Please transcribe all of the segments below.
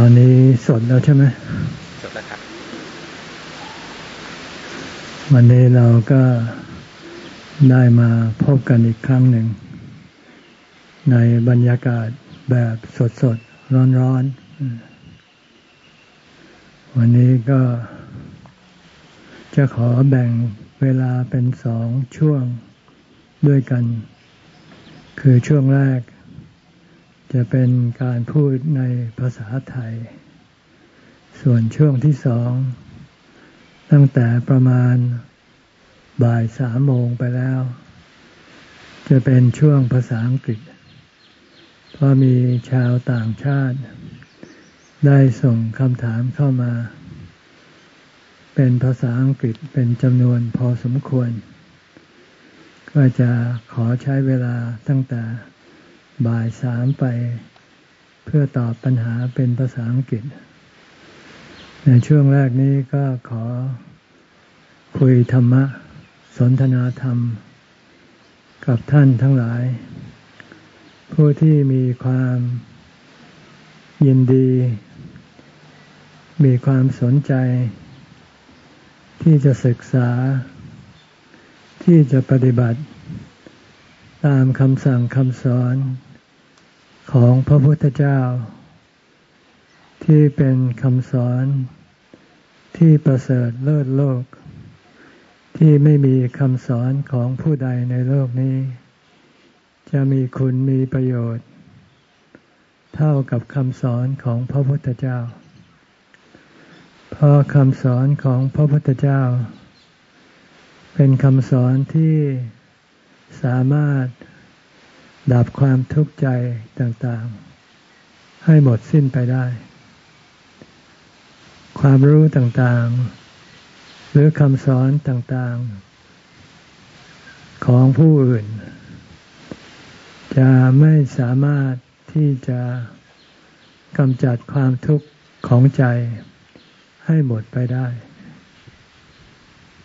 อนนี้สดแล้วใช่ไหมสดแล้วครับ วันนี้เราก็ได้มาพบกันอีกครั้งหนึ่ง ในบรรยากาศแบบสดสดร้อนร้อนวันนี้ก็จะขอแบ่งเวลาเป็นสองช่วงด้วยกัน คือช่วงแรก จะเป็นการพูดในภาษาไทย ส่วนช่วงที่สอง ตั้งแต่ประมาณบ่ายสามโมงไปแล้ว จะเป็นช่วงภาษาอังกฤษ เพราะมีชาวต่างชาติ ได้ส่งคำถามเข้ามา เป็นภาษาอังกฤษเป็นจำนวนพอสมควร ก็จะขอใช้เวลาตั้งแต่ บ่ายสามไปเพื่อตอบปัญหาเป็นภาษาอังกฤษ ในช่วงแรกนี้ก็ขอคุยธรรมะ สนทนาธรรม กับท่านทั้งหลาย ผู้ที่มีความยินดี มีความสนใจ ที่จะศึกษา ที่จะปฏิบัติ ตามคำสั่งคำสอน ของพระพุทธเจ้า ที่เป็นคำสอนที่ประเสริฐเลิศโลก ที่ไม่มีคำสอนของผู้ใดในโลกนี้ จะมีคุณมีประโยชน์ เท่ากับคำสอนของพระพุทธเจ้า เพราะคำสอนของพระพุทธเจ้า เป็นคำสอนที่สามารถ ดับความทุกข์ใจต่างๆ ให้หมดสิ้นไปได้ ความรู้ต่างๆ หรือคำสอนต่างๆ ของผู้อื่น จะไม่สามารถที่จะกำจัดความทุกข์ของใจให้หมดไปได้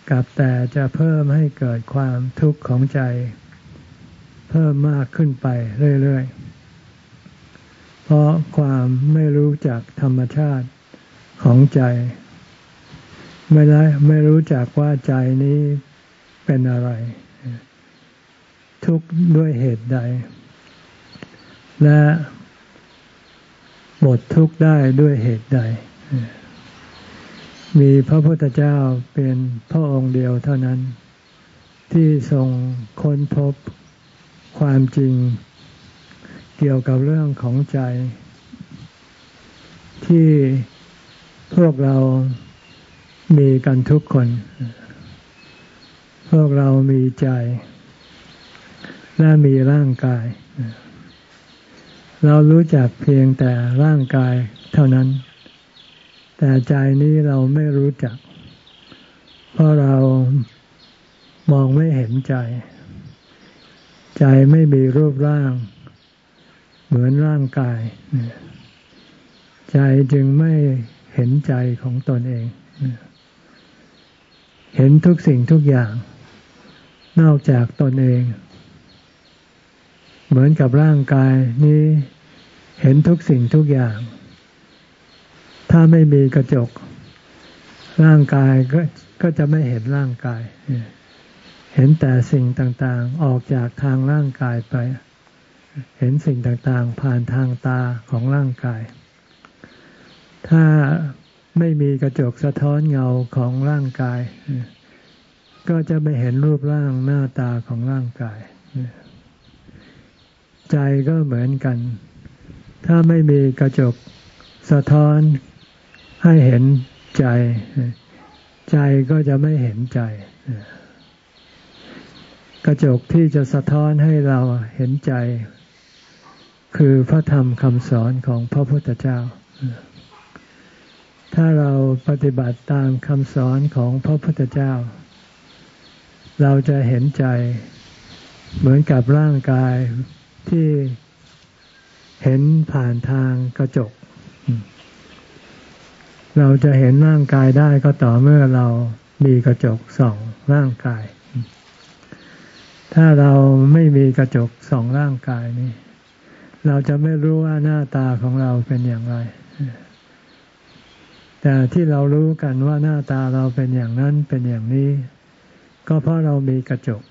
กับแต่จะเพิ่มให้เกิดความทุกข์ของใจ เพิ่มมากขึ้นไปเรื่อยๆ เพราะความไม่รู้จักธรรมชาติของใจ ไม่ได้ไม่รู้จักว่าใจนี้เป็นอะไร ทุกข์ด้วยเหตุใด และหมดทุกข์ได้ด้วยเหตุใด มีพระพุทธเจ้าเป็นพระองค์เดียวเท่านั้น ที่ทรงค้นพบ ความจริง เกี่ยวกับเรื่องของใจ ที่พวกเรามีกันทุกคน พวกเรามีใจ และมีร่างกาย เรารู้จักเพียงแต่ร่างกายเท่านั้น แต่ใจนี้เราไม่รู้จัก เพราะเรามองไม่เห็นใจ ใจไม่มีรูปร่าง เหมือนร่างกาย ใจจึงไม่เห็นใจของตนเอง เห็นทุกสิ่งทุกอย่าง นอกจากตนเอง เหมือนกับร่างกายนี้เห็นทุกสิ่งทุกอย่าง ถ้าไม่มีกระจก ร่างกายก็ก็จะไม่เห็นร่างกายเเห็นแต่สิ่งต่างๆออกจากทางร่างกายไป เห็นสิ่งต่างๆ ผ่านทางตาของร่างกาย ถ้าไม่มีกระจกสะท้อนเงาของร่างกาย ก็จะไม่เห็นรูปร่างหน้าตาของร่างกาย ใจก็เหมือนกัน ถ้าไม่มีกระจกสะท้อนให้เห็นใจ ใจก็จะไม่เห็นใจ กระจกที่จะสะท้อนให้เราเห็นใจ คือพระธรรมคำสอนของพระพุทธเจ้า ถ้าเราปฏิบัติตามคำสอนของพระพุทธเจ้า เราจะเห็นใจเหมือนกับร่างกายที่เห็นผ่านทางกระจก เราจะเห็นร่างกายได้ก็ต่อเมื่อเรามีกระจกส่องร่างกาย ถ้าเราไม่มีกระจกสองร่างกายนี้ เราจะไม่รู้ว่าหน้าตาของเราเป็นอย่างไร แต่ที่เรารู้กันว่าหน้าตาเราเป็นอย่างนั้นเป็นอย่างนี้ ก็เพราะเรามีกระจก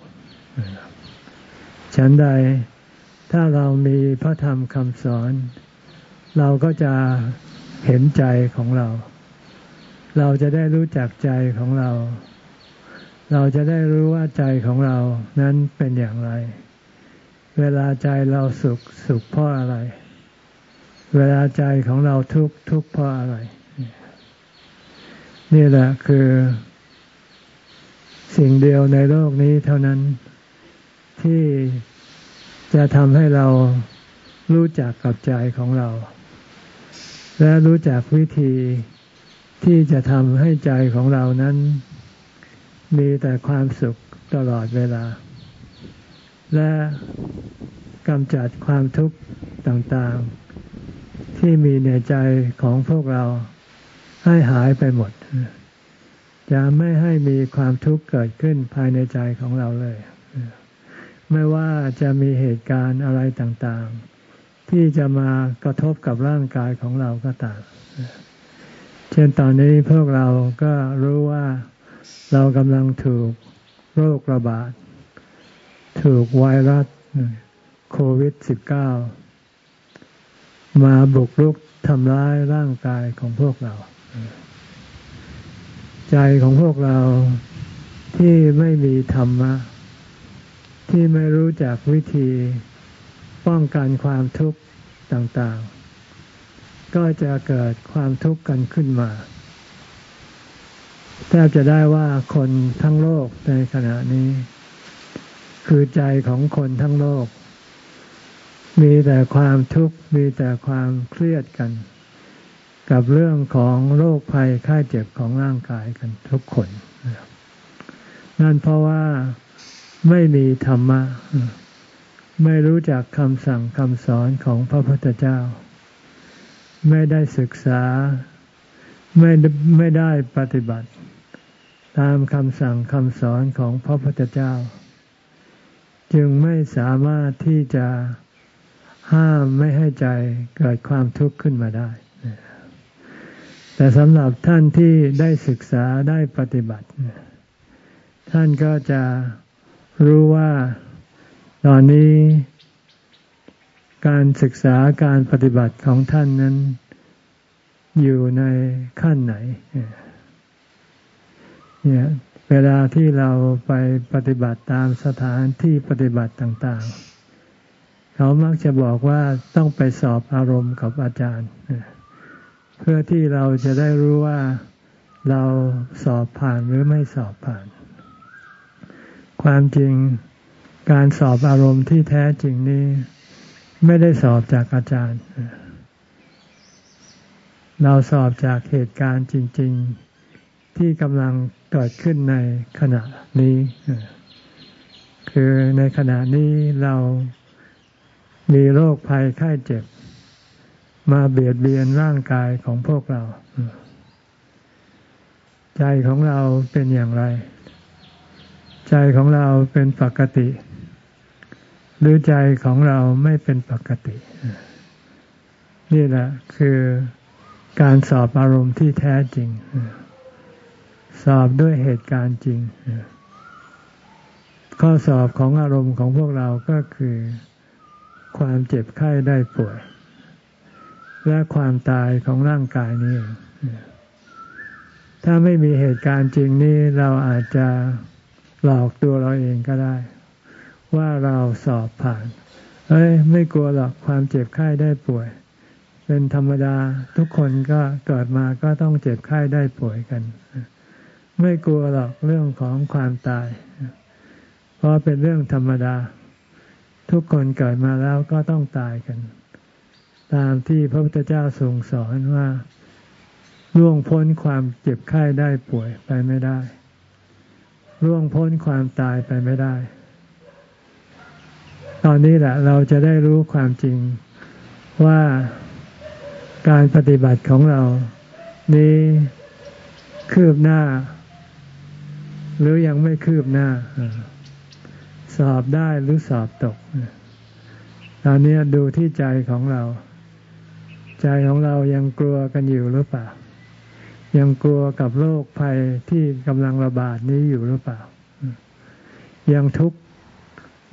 ฉันใดถ้าเรามีพระธรรมคำสอน เราก็จะเห็นใจของเรา เราจะได้รู้จักใจของเรา เราจะได้รู้ว่าใจของเรานั้นเป็นอย่างไร เวลาใจเราสุขสุขเพราะอะไร เวลาใจของเราทุกข์ทุกข์เพราะอะไร นี่แหละคือ สิ่งเดียวในโลกนี้เท่านั้นที่จะทำให้เรารู้จักกับใจของเรา และรู้จักวิธีที่จะทำให้ใจของเรานั้น มีแต่ความสุขตลอดเวลา และกำจัดความทุกข์ต่างๆ ที่มีในใจของพวกเราให้หายไปหมด จะไม่ให้มีความทุกข์เกิดขึ้นภายในใจของเราเลย ไม่ว่าจะมีเหตุการณ์อะไรต่างๆ ที่จะมากระทบกับร่างกายของเราก็ตาม เช่นตอนนี้พวกเราก็รู้ว่า เรากำลังถูกโรคระบาด ถูกไวรัสโควิด -19 มาบุกรุกทำร้ายร่างกายของพวกเรา ใจของพวกเราที่ไม่มีธรรมะ ที่ไม่รู้จักวิธีป้องกันความทุกข์ต่าง ๆ ก็จะเกิดความทุกข์กันขึ้นมา แทบจะได้ว่าคนทั้งโลกในขณะนี้ คือใจของคนทั้งโลก มีแต่ความทุกข์มีแต่ความเครียดกัน กับเรื่องของโรคภัยไข้เจ็บของร่างกายกันทุกคนนั่นเพราะว่าไม่มีธรรมะ ไม่รู้จักคำสั่งคำสอนของพระพุทธเจ้า ไม่ได้ศึกษา ไม่ไม่ได้ปฏิบัติ ตามคำสั่งคำสอนของพระพุทธเจ้า จึงไม่สามารถที่จะห้ามไม่ให้ใจเกิดความทุกข์ขึ้นมาได้ แต่สำหรับท่านที่ได้ศึกษาได้ปฏิบัติ ท่านก็จะรู้ว่าตอนนี้การศึกษาการปฏิบัติของท่านนั้นอยู่ในขั้นไหน เนี่ยเวลาที่เราไปปฏิบัติตามสถานที่ปฏิบัติต่าง ๆ เขามักจะบอกว่าต้องไปสอบอารมณ์กับอาจารย์ เพื่อที่เราจะได้รู้ว่าเราสอบผ่านหรือไม่สอบผ่าน ความจริงการสอบอารมณ์ที่แท้จริงนี้ ไม่ได้สอบจากอาจารย์ เราสอบจากเหตุการณ์จริง ๆ ที่กำลังเกิดขึ้นในขณะนี้ คือในขณะนี้เรามีโรคภัยไข้เจ็บ มาเบียดเบียนร่างกายของพวกเรา ใจของเราเป็นอย่างไร ใจของเราเป็นปกติ หรือใจของเราไม่เป็นปกติ นี่แหละคือการสอบอารมณ์ที่แท้จริง สอบด้วยเหตุการณ์จริง ข้อสอบของอารมณ์ของพวกเราก็คือ ความเจ็บไข้ได้ป่วย และความตายของร่างกายนี้ ถ้าไม่มีเหตุการณ์จริงนี่เราอาจจะหลอกตัวเราเองก็ได้ ว่าเราสอบผ่าน เอ้ย ไม่กลัวหรอกความเจ็บไข้ได้ป่วยเป็นธรรมดาทุกคนก็เกิดมาก็ต้องเจ็บไข้ได้ป่วยกัน ไม่กลัวหรอกเรื่องของความตาย เพราะเป็นเรื่องธรรมดา ทุกคนเกิดมาแล้วก็ต้องตายกัน ตามที่พระพุทธเจ้าทรงสอนว่าล่วงพ้นความเจ็บไข้ได้ป่วยไปไม่ได้ล่วงพ้นความตายไปไม่ได้ ตอนนี้แหละเราจะได้รู้ความจริงว่าการปฏิบัติของเรา นี้คืบหน้า หรือยังไม่คืบหน้า สอบได้หรือสอบตกตอนนี้ดูที่ใจของเรา ใจของเรายังกลัวกันอยู่หรือเปล่า ยังกลัวกับโรคภัยที่กำลังระบาดนี้อยู่หรือเปล่า ยังทุกข์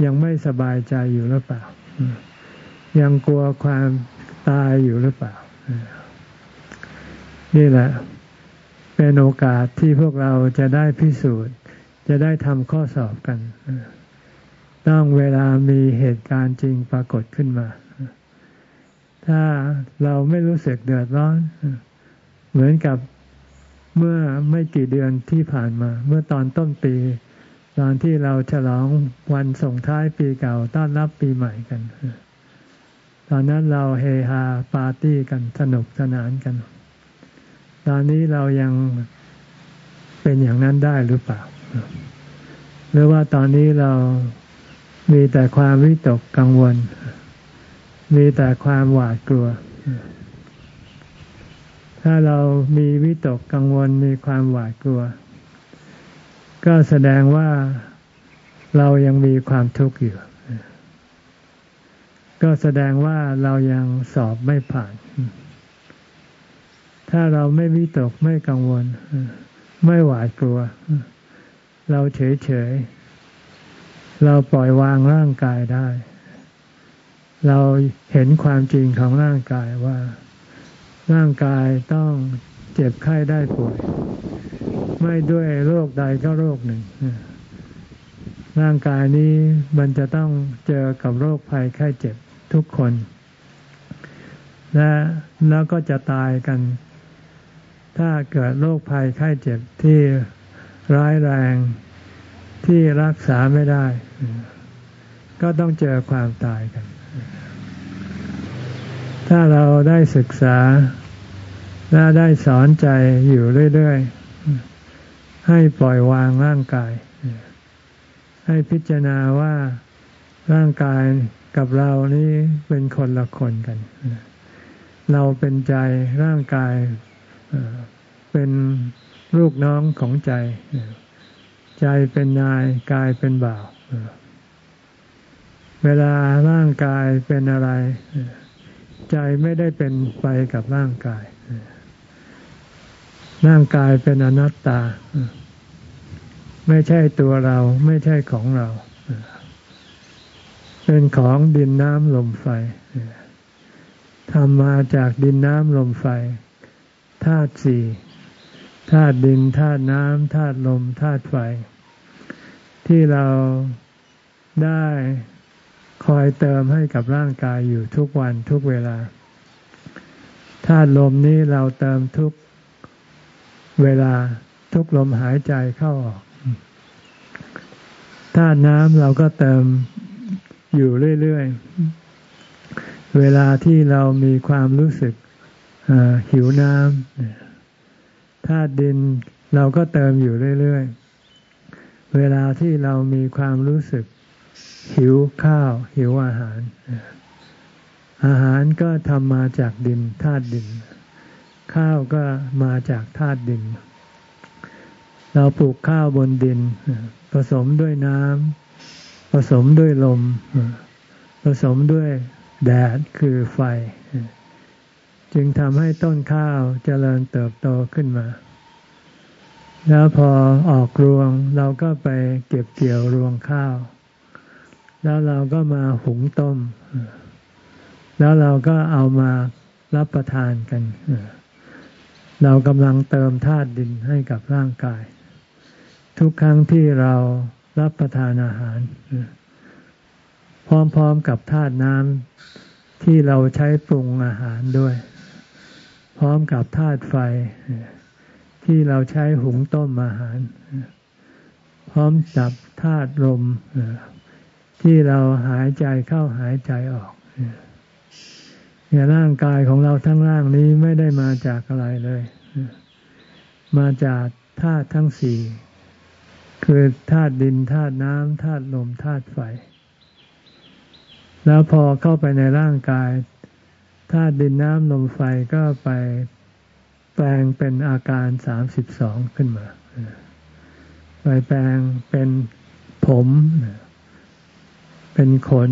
ยังไม่สบายใจอยู่หรือเปล่า ยังกลัวความตายอยู่หรือเปล่า นี่แหละ เป็นโอกาสที่พวกเราจะได้พิสูจน์ จะได้ทำข้อสอบกัน ต้องเวลามีเหตุการณ์จริงปรากฏขึ้นมา ถ้าเราไม่รู้สึกเดือดร้อน เหมือนกับเมื่อไม่กี่เดือนที่ผ่านมา เมื่อตอนต้นปี ตอนที่เราฉลองวันส่งท้ายปีเก่าต้อนรับปีใหม่กัน ตอนนั้นเราเฮฮาปาร์ตี้กันสนุกสนานกัน ตอนนี้เรายังเป็นอย่างนั้นได้หรือเปล่า หรือว่าตอนนี้เรามีแต่ความวิตกกังวล มีแต่ความหวาดกลัว ถ้าเรามีวิตกกังวลมีความหวาดกลัว ก็แสดงว่าเรายังมีความทุกข์อยู่ ก็แสดงว่าเรายังสอบไม่ผ่าน ถ้าเราไม่วิตกไม่กังวล ไม่หวาดกลัว เราเฉยเฉย เราปล่อยวางร่างกายได้ เราเห็นความจริงของร่างกายว่า ร่างกายต้องเจ็บไข้ได้ป่วย ไม่ด้วยโรคใดก็โรคหนึ่ง ร่างกายนี้มันจะต้องเจอกับโรคภัยไข้เจ็บทุกคนและแล้วก็จะตายกัน ถ้าเกิดโรคภัยไข้เจ็บที่ร้ายแรงที่รักษาไม่ได้ ก็ต้องเจอความตายกัน ถ้าเราได้ศึกษาและได้สอนใจอยู่เรื่อย ๆ ให้ปล่อยวางร่างกาย ให้พิจารณาว่าร่างกายกับเรานี้เป็นคนละคนกัน เราเป็นใจร่างกาย เป็นลูกน้องของใจ ใจเป็นนายกายเป็นบ่าว เวลาร่างกายเป็นอะไร ใจไม่ได้เป็นไปกับร่างกาย ร่างกายเป็นอนัตตา ไม่ใช่ตัวเราไม่ใช่ของเรา เป็นของดินน้ำลมไฟทำมาจากดินน้ำลมไฟ ธาตุสี่ธาตุดินธาตุน้ำธาตุลมธาตุไฟ ที่เราได้คอยเติมให้กับร่างกายอยู่ทุกวันทุกเวลาธาตุลมนี้เราเติมทุกเวลาทุกลมหายใจเข้าออกธาตุน้ำเราก็เติมอยู่เรื่อย ๆ เวลาที่เรามีความรู้สึก หิวน้ำธาตุดินเราก็เติมอยู่เรื่อย ๆ เวลาที่เรามีความรู้สึก หิวข้าว หิวอาหาร อาหารก็ทำมาจากดินธาตุดิน ข้าวก็มาจากธาตุดิน เราปลูกข้าวบนดิน ผสมด้วยน้ำผสมด้วยลม ผสมด้วยแดดคือไฟ จึงทำให้ต้นข้าวเจริญเติบโตขึ้นมา แล้วพอออกรวงเราก็ไปเก็บเกี่ยวรวงข้าว แล้วเราก็มาหุงต้ม แล้วเราก็เอามารับประทานกัน เรากำลังเติมธาตุดินให้กับร่างกาย ทุกครั้งที่เรารับประทานอาหาร พร้อมๆกับธาตุน้ำที่เราใช้ปรุงอาหารด้วย พร้อมกับธาตุไฟ ที่เราใช้หุงต้มอาหาร พร้อมกับธาตุลมที่เราหายใจเข้าหายใจออกเนี่ยร่างกายของเราทั้งร่างนี้ไม่ได้มาจากอะไรเลย มาจากธาตุทั้งสี่ คือธาตุดินธาตุน้ำธาตุลมธาตุไฟ แล้วพอเข้าไปในร่างกาย ธาตุดินน้ำลมไฟก็ไปแปลงเป็นอาการสามสิบสองขึ้นมา ไปแปลงเป็นผม เป็นขน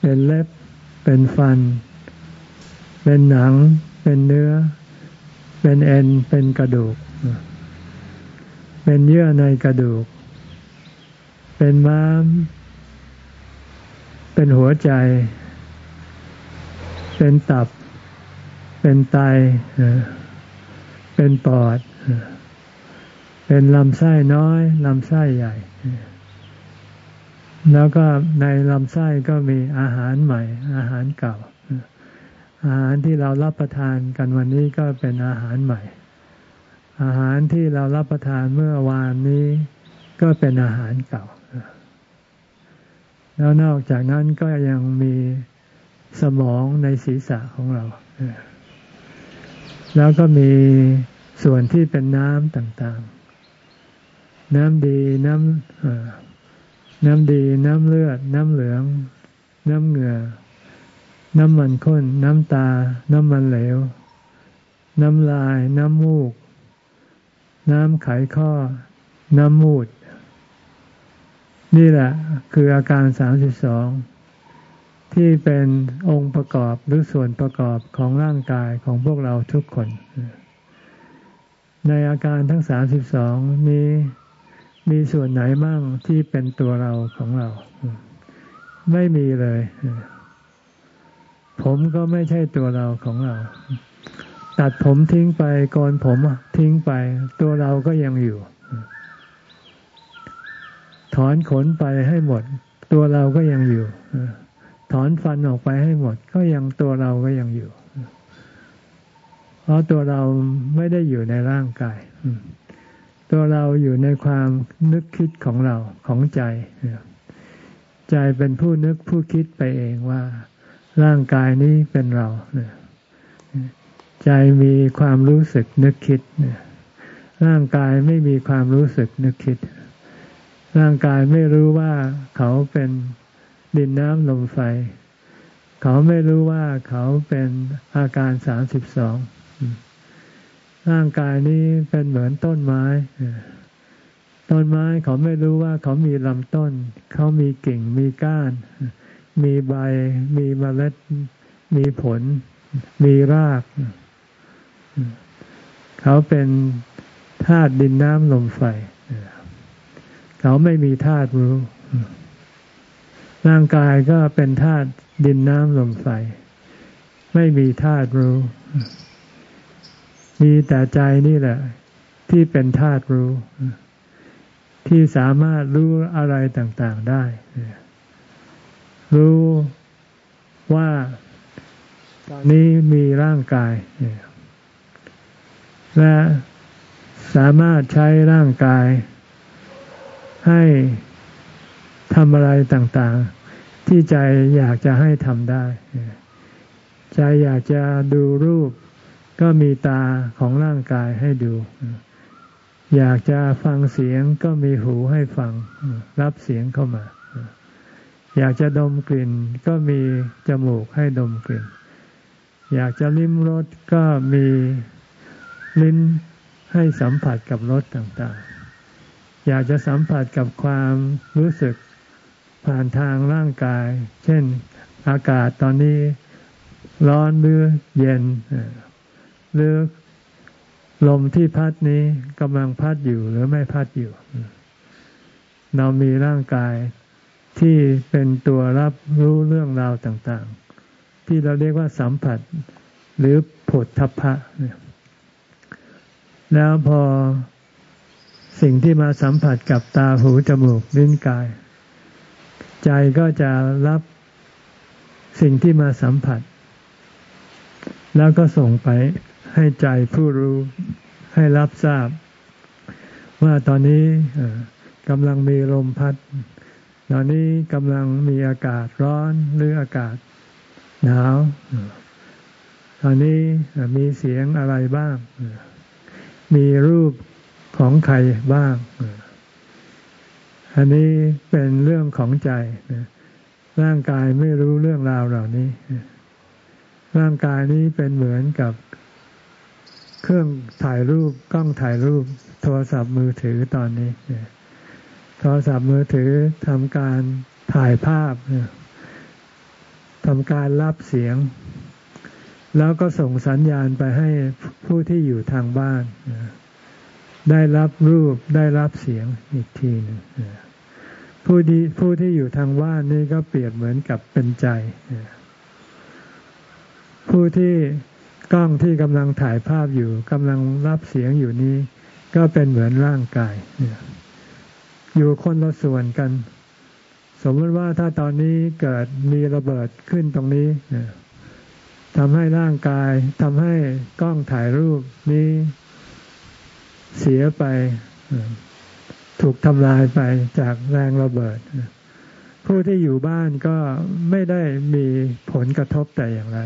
เป็นเล็บ เป็นฟัน เป็นหนัง เป็นเนื้อเเป็นเอ็น เป็นกระดูก เป็นเยื่อในกระดูก เป็นม้าม เป็นหัวใจ เป็นตับ เป็นไต เป็นปอด เป็นลำไส้น้อยลำไส้ใหญ่ แล้วก็ในลำไส้ก็มีอาหารใหม่ อาหารเก่า อาหารที่เรารับประทานกันวันนี้ก็เป็นอาหารใหม่ อาหารที่เรารับประทานเมื่อวานนี้ ก็เป็นอาหารเก่า แล้วนอกจากนั้นก็ยังมี สมองในศีรษะของเรา แล้วก็มีส่วนที่เป็นน้ำต่างๆ น้ำดีน้ำน้ำดี น้ำเลือด น้ำเหลือง น้ำเหงื่อ น้ำมันข้น น้ำตา น้ำมันเหลว น้ำลาย น้ำมูก น้ำไขข้อ น้ำมูด นี่แหละ คืออาการสามสิบสอง ที่เป็นองค์ประกอบหรือส่วนประกอบของร่างกายของพวกเราทุกคน ในอาการทั้งสามสิบสองนี้มีส่วนไหนบ้างที่เป็นตัวเราของเรา ไม่มีเลย ผมก็ไม่ใช่ตัวเราของเรา ตัดผมทิ้งไปกอนผมทิ้งไป ตัวเราก็ยังอยู่ ถอนขนไปให้หมด ตัวเราก็ยังอยู่ ถอนฟันออกไปให้หมด ก็ยังตัวเราก็ยังอยู่ เพราะตัวเราไม่ได้อยู่ในร่างกาย ตัวเราอยู่ในความนึกคิดของเราของใจ ใจเป็นผู้นึกผู้คิดไปเองว่า ร่างกายนี้เป็นเรา ใจมีความรู้สึกนึกคิด ร่างกายไม่มีความรู้สึกนึกคิด ร่างกายไม่รู้ว่าเขาเป็น ดินน้ำลมไฟ เขาไม่รู้ว่าเขาเป็นอาการสามสิบสองร่างกายนี้เป็นเหมือนต้นไม้ต้นไม้เขาไม่รู้ว่าเขามีลำต้น เขามีกิ่งมีก้าน มีใบ มีเมล็ด มีผล มีราก เขาเป็นธาตุดินน้ำลมไฟ เขาไม่มีธาตุรู้ ร่างกายก็เป็นธาตุดินน้ำลมไฟ ไม่มีธาตุรู้ มีแต่ใจนี่แหละ ที่เป็นธาตุรู้ ที่สามารถรู้อะไรต่าง ๆได้ รู้ว่าตอนนี้มีร่างกาย และสามารถใช้ร่างกายให้ ทำอะไรต่างๆ ที่ใจอยากจะให้ทำได้ ใจอยากจะดูรูป ก็มีตาของร่างกายให้ดู อยากจะฟังเสียงก็มีหูให้ฟัง รับเสียงเข้ามา อยากจะดมกลิ่น ก็มีจมูกให้ดมกลิ่น อยากจะลิ้มรสก็มีลิ้นให้สัมผัสกับรสต่างๆ อยากจะสัมผัสกับความรู้สึก ผ่านทางร่างกาย เช่นอากาศตอนนี้ร้อนหรือเย็นหรือลมที่พัดนี้กำลังพัดอยู่หรือไม่พัดอยู่ เรามีร่างกายที่เป็นตัวรับรู้เรื่องราวต่างๆ ที่เราเรียกว่าสัมผัส หรือผดทัพพะแล้วพอสิ่งที่มาสัมผัสกับตาหูจมูกลิ้นกาย ใจก็จะรับสิ่งที่มาสัมผัส แล้วก็ส่งไปให้ใจผู้รู้ให้รับทราบ ว่าตอนนี้กำลังมีลมพัด ตอนนี้กำลังมีอากาศร้อนหรืออากาศหนาว ตอนนี้มีเสียงอะไรบ้าง มีรูปของใครบ้าง อันนี้เป็นเรื่องของใจร่างกายไม่รู้เรื่องราวเหล่านี้ ร่างกายนี้เป็นเหมือนกับเครื่องถ่ายรูปกล้องถ่ายรูป โทรศัพท์มือถือตอนนี้โทรศัพท์มือถือทำการถ่ายภาพทำการรับเสียง แล้วก็ส่งสัญญาณไปให้ผู้ที่อยู่ทางบ้าน ได้รับรูปได้รับเสียงอีกทีหนึ่งผู้ที่ผู้ที่อยู่ทางบ้านนี่ก็เปรียบเหมือนกับเป็นใจ ผู้ที่กล้องที่กำลังถ่ายภาพอยู่กำลังรับเสียงอยู่นี้ ก็เป็นเหมือนร่างกายอยู่คนละส่วนกัน สมมติว่าถ้าตอนนี้เกิดมีระเบิดขึ้นตรงนี้ทำให้ร่างกายทำให้กล้องถ่ายรูปนี้ เสียไป ถูกทำลายไปจากแรงระเบิด ผู้ที่อยู่บ้านก็ไม่ได้มีผลกระทบแต่อย่างไร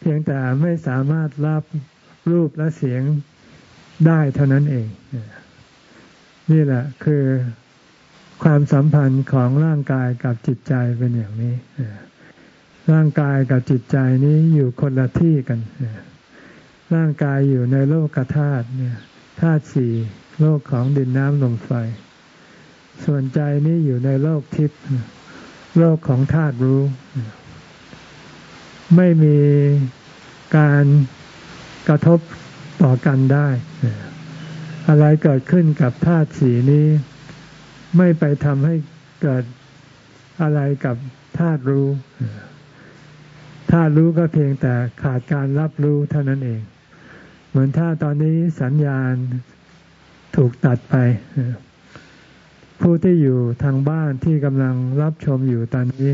เพียงแต่ไม่สามารถรับรูปและเสียงได้เท่านั้นเอง นี่แหละคือความสัมพันธ์ของร่างกายกับจิตใจเป็นอย่างนี้ ร่างกายกับจิตใจนี้อยู่คนละที่กัน ร่างกายอยู่ในโลกธาตุเนี่ย ธาตุสี่โลกของดินน้ำลมไฟ ส่วนใจนี้อยู่ในโลกทิพย์โลกของธาตุรู้ ไม่มีการกระทบต่อกันได้ อะไรเกิดขึ้นกับธาตุสีนี้ ไม่ไปทำให้เกิดอะไรกับธาตุรู้ธาตุรู้ก็เพียงแต่ขาดการรับรู้เท่านั้นเอง เหมือนถ้าตอนนี้สัญญาณถูกตัดไป ผู้ที่อยู่ทางบ้านที่กำลังรับชมอยู่ตอนนี้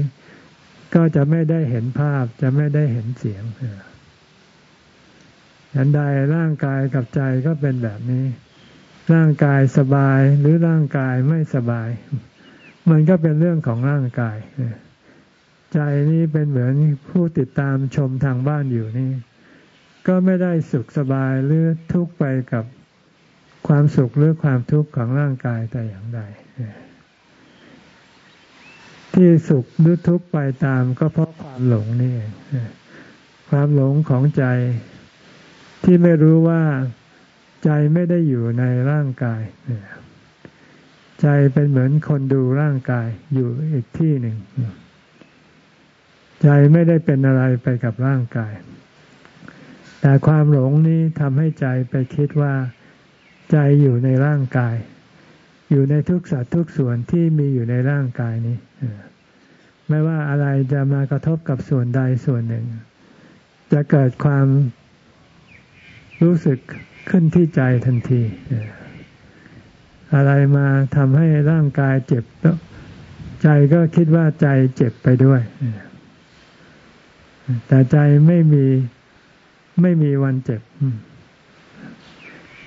ก็จะไม่ได้เห็นภาพจะไม่ได้เห็นเสียงอันใดร่างกายกับใจก็เป็นแบบนี้ ร่างกายสบายหรือร่างกายไม่สบาย มันก็เป็นเรื่องของร่างกาย ใจนี้เป็นเหมือนผู้ติดตามชมทางบ้านอยู่นี่ ก็ไม่ได้สุขสบายหรือทุกข์ไปกับความสุขหรือความทุกข์ของร่างกายแต่อย่างใดที่สุขหรือทุกข์ไปตามก็เพราะความหลงนี่ความหลงของใจที่ไม่รู้ว่าใจไม่ได้อยู่ในร่างกาย ใจเป็นเหมือนคนดูร่างกายอยู่อีกที่หนึ่ง ใจไม่ได้เป็นอะไรไปกับร่างกาย แต่ความหลงนี้ทำให้ใจไปคิดว่าใจอยู่ในร่างกาย อยู่ในทุกสัตว์ทุกส่วนที่มีอยู่ในร่างกายนี้ไม่ว่าอะไรจะมากระทบกับส่วนใดส่วนหนึ่ง จะเกิดความรู้สึกขึ้นที่ใจทันที อะไรมาทำให้ร่างกายเจ็บ ใจก็คิดว่าใจเจ็บไปด้วย แต่ใจไม่มี ไม่มีวันเจ็บ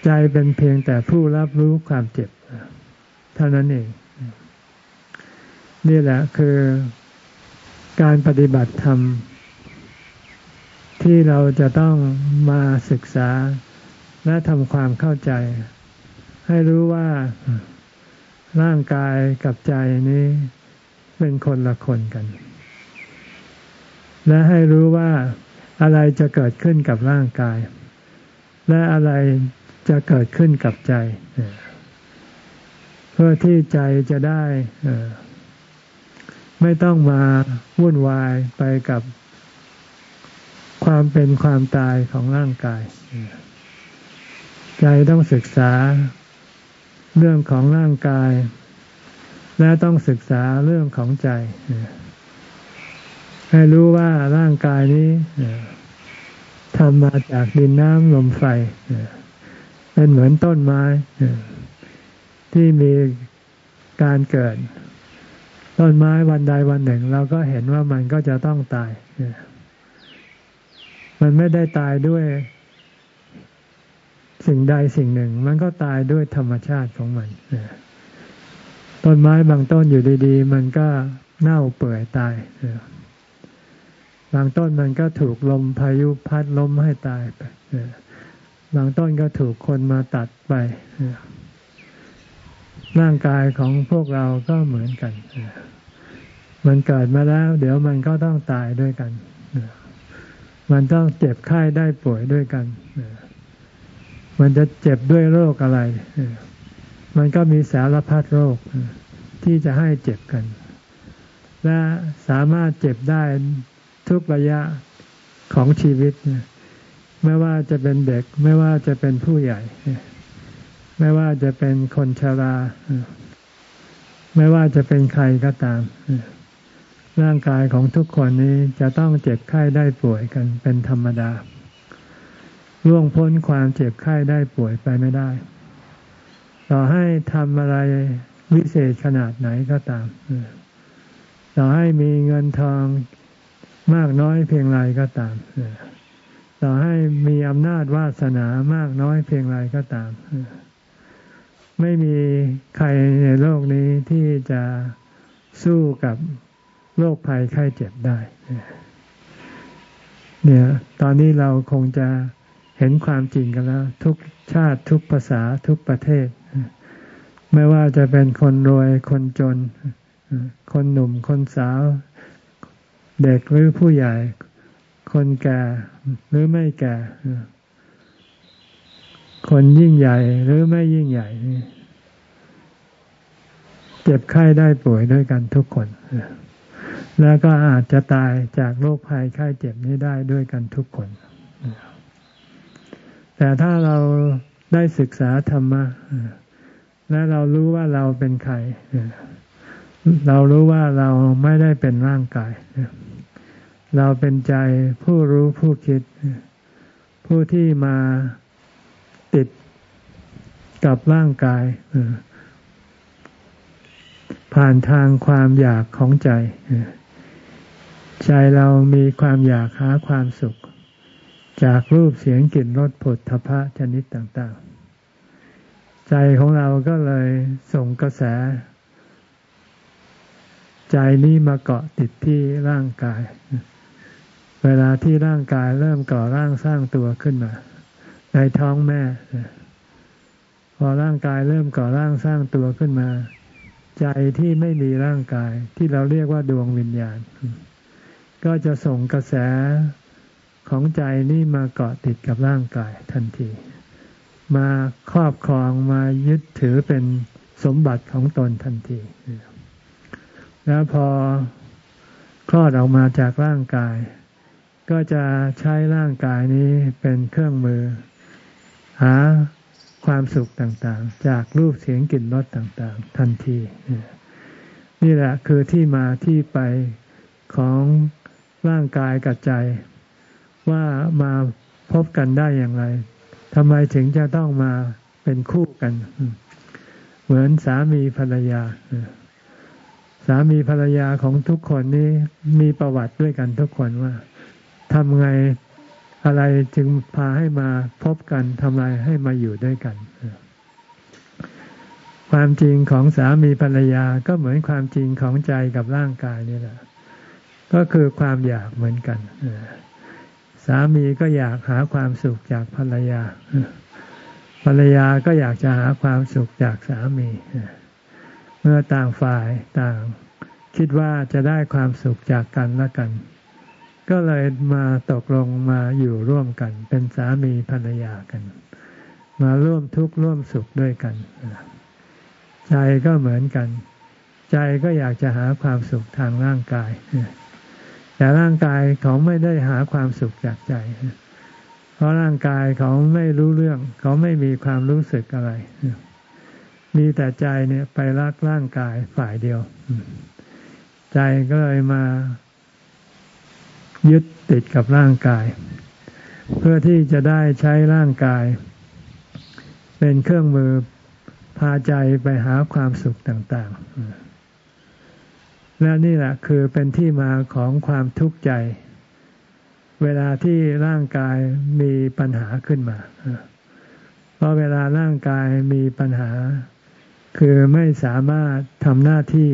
ใจเป็นเพียงแต่ผู้รับรู้ความเจ็บเท่านั้นเอง นี่แหละคือการปฏิบัติธรรม ที่เราจะต้องมาศึกษาและทำความเข้าใจ ให้รู้ว่าร่างกายกับใจนี้เป็นคนละคนกัน และให้รู้ว่า อะไรจะเกิดขึ้นกับร่างกาย และอะไรจะเกิดขึ้นกับใจ เพื่อที่ใจจะได้ไม่ต้องมาวุ่นวายไปกับความเป็นความตายของร่างกาย ใจต้องศึกษาเรื่องของร่างกาย และต้องศึกษาเรื่องของใจ ให้รู้ว่าร่างกายนี้ทำมาจากดินน้ำลมไฟเป็นเหมือนต้นไม้ที่มีการเกิด ต้นไม้วันใดวันหนึ่ง เราก็เห็นว่ามันก็จะต้องตายมันไม่ได้ตายด้วยสิ่งใดสิ่งหนึ่ง มันก็ตายด้วยธรรมชาติของมันต้นไม้บางต้นอยู่ดี ๆ มันก็เน่าเปื่อยตาย บางต้นมันก็ถูกลมพายุพัดล้มให้ตายไปบางต้นก็ถูกคนมาตัดไปร่างกายของพวกเราก็เหมือนกัน มันเกิดมาแล้ว เดี๋ยวมันก็ต้องตายด้วยกัน มันต้องเจ็บไข้ได้ป่วยด้วยกัน มันจะเจ็บด้วยโรคอะไร มันก็มีสารพัดโรคที่จะให้เจ็บกัน และสามารถเจ็บได้ ทุกระยะของชีวิต ไม่ว่าจะเป็นเด็ก ไม่ว่าจะเป็นผู้ใหญ่ ไม่ว่าจะเป็นคนชรา ไม่ว่าจะเป็นใครก็ตาม ร่างกายของทุกคนนี้จะต้องเจ็บไข้ได้ป่วยกันเป็นธรรมดา ล่วงพ้นความเจ็บไข้ได้ป่วยไปไม่ได้ ต่อให้ทำอะไรวิเศษขนาดไหนก็ตามต่อให้มีเงินทอง มากน้อยเพียงไรก็ตามต่อให้มีอำนาจวาสนามากน้อยเพียงไรก็ตาม ไม่มีใครในโลกนี้ที่จะสู้กับโรคภัยไข้เจ็บได้ เนี่ย ตอนนี้เราคงจะเห็นความจริงกันแล้ว ทุกชาติทุกภาษาทุกประเทศ ไม่ว่าจะเป็นคนรวยคนจน คนหนุ่มคนสาว เด็กหรือผู้ใหญ่ คนแก่หรือไม่แก่ คนยิ่งใหญ่หรือไม่ยิ่งใหญ่เจ็บไข้ได้ป่วยด้วยกันทุกคน แล้วก็อาจจะตายจากโรคภัยไข้เจ็บนี้ได้ด้วยกันทุกคน แต่ถ้าเราได้ศึกษาธรรมะและเรารู้ว่าเราเป็นใคร เรารู้ว่าเราไม่ได้เป็นร่างกาย เราเป็นใจผู้รู้ผู้คิด ผู้ที่มาติดกับร่างกาย ผ่านทางความอยากของใจ ใจเรามีความอยากหาความสุข จากรูปเสียงกลิ่นรสผลทพะชนิดต่างๆ ใจของเราก็เลยส่งกระแส ใจนี้มาเกาะติดที่ร่างกาย เวลาที่ร่างกายเริ่มก่อร่างสร้างตัวขึ้นมา ในท้องแม่ พอร่างกายเริ่มก่อร่างสร้างตัวขึ้นมา ใจที่ไม่มีร่างกายที่เราเรียกว่าดวงวิญญาณ ก็จะส่งกระแสของใจนี่มาเกาะติดกับร่างกายทันที มาครอบครองมายึดถือเป็นสมบัติของตนทันที แล้วพอคลอดออกมาจากร่างกาย ก็จะใช้ร่างกายนี้เป็นเครื่องมือ หาความสุขต่างๆ จากรูปเสียงกลิ่นรสต่างๆ ทันที นี่แหละคือที่มาที่ไปของร่างกายกับใจ ว่ามาพบกันได้อย่างไรทำไมถึงจะต้องมาเป็นคู่กัน เหมือนสามีภรรยา สามีภรรยาของทุกคนนี้มีประวัติด้วยกันทุกคนว่า ทำไงอะไรจึงพาให้มาพบกันทำไมให้มาอยู่ด้วยกัน ความจริงของสามีภรรยาก็เหมือนความจริงของใจกับร่างกายนี่แหละก็คือความอยากเหมือนกันสามีก็อยากหาความสุขจากภรรยา ภรรยาก็อยากจะหาความสุขจากสามีเมื่อต่างฝ่ายต่าง คิดว่าจะได้ความสุขจากกันและกัน ก็เลยมาตกลงมาอยู่ร่วมกัน เป็นสามีภรรยากัน มาร่วมทุกข์ร่วมสุขด้วยกัน ใจก็เหมือนกัน ใจก็อยากจะหาความสุขทางร่างกาย แต่ร่างกายเขาไม่ได้หาความสุขจากใจ เพราะร่างกายเขาไม่รู้เรื่อง เขาไม่มีความรู้สึกอะไรมีแต่ใจเนี่ยไปรักร่างกายฝ่ายเดียว ใจก็เลยมา ยึดติดกับร่างกาย เพื่อที่จะได้ใช้ร่างกาย เป็นเครื่องมือพาใจไปหาความสุขต่างๆ และนี่แหละคือเป็นที่มาของความทุกข์ใจ เวลาที่ร่างกายมีปัญหาขึ้นมา เพราะเวลาร่างกายมีปัญหา คือไม่สามารถทำหน้าที่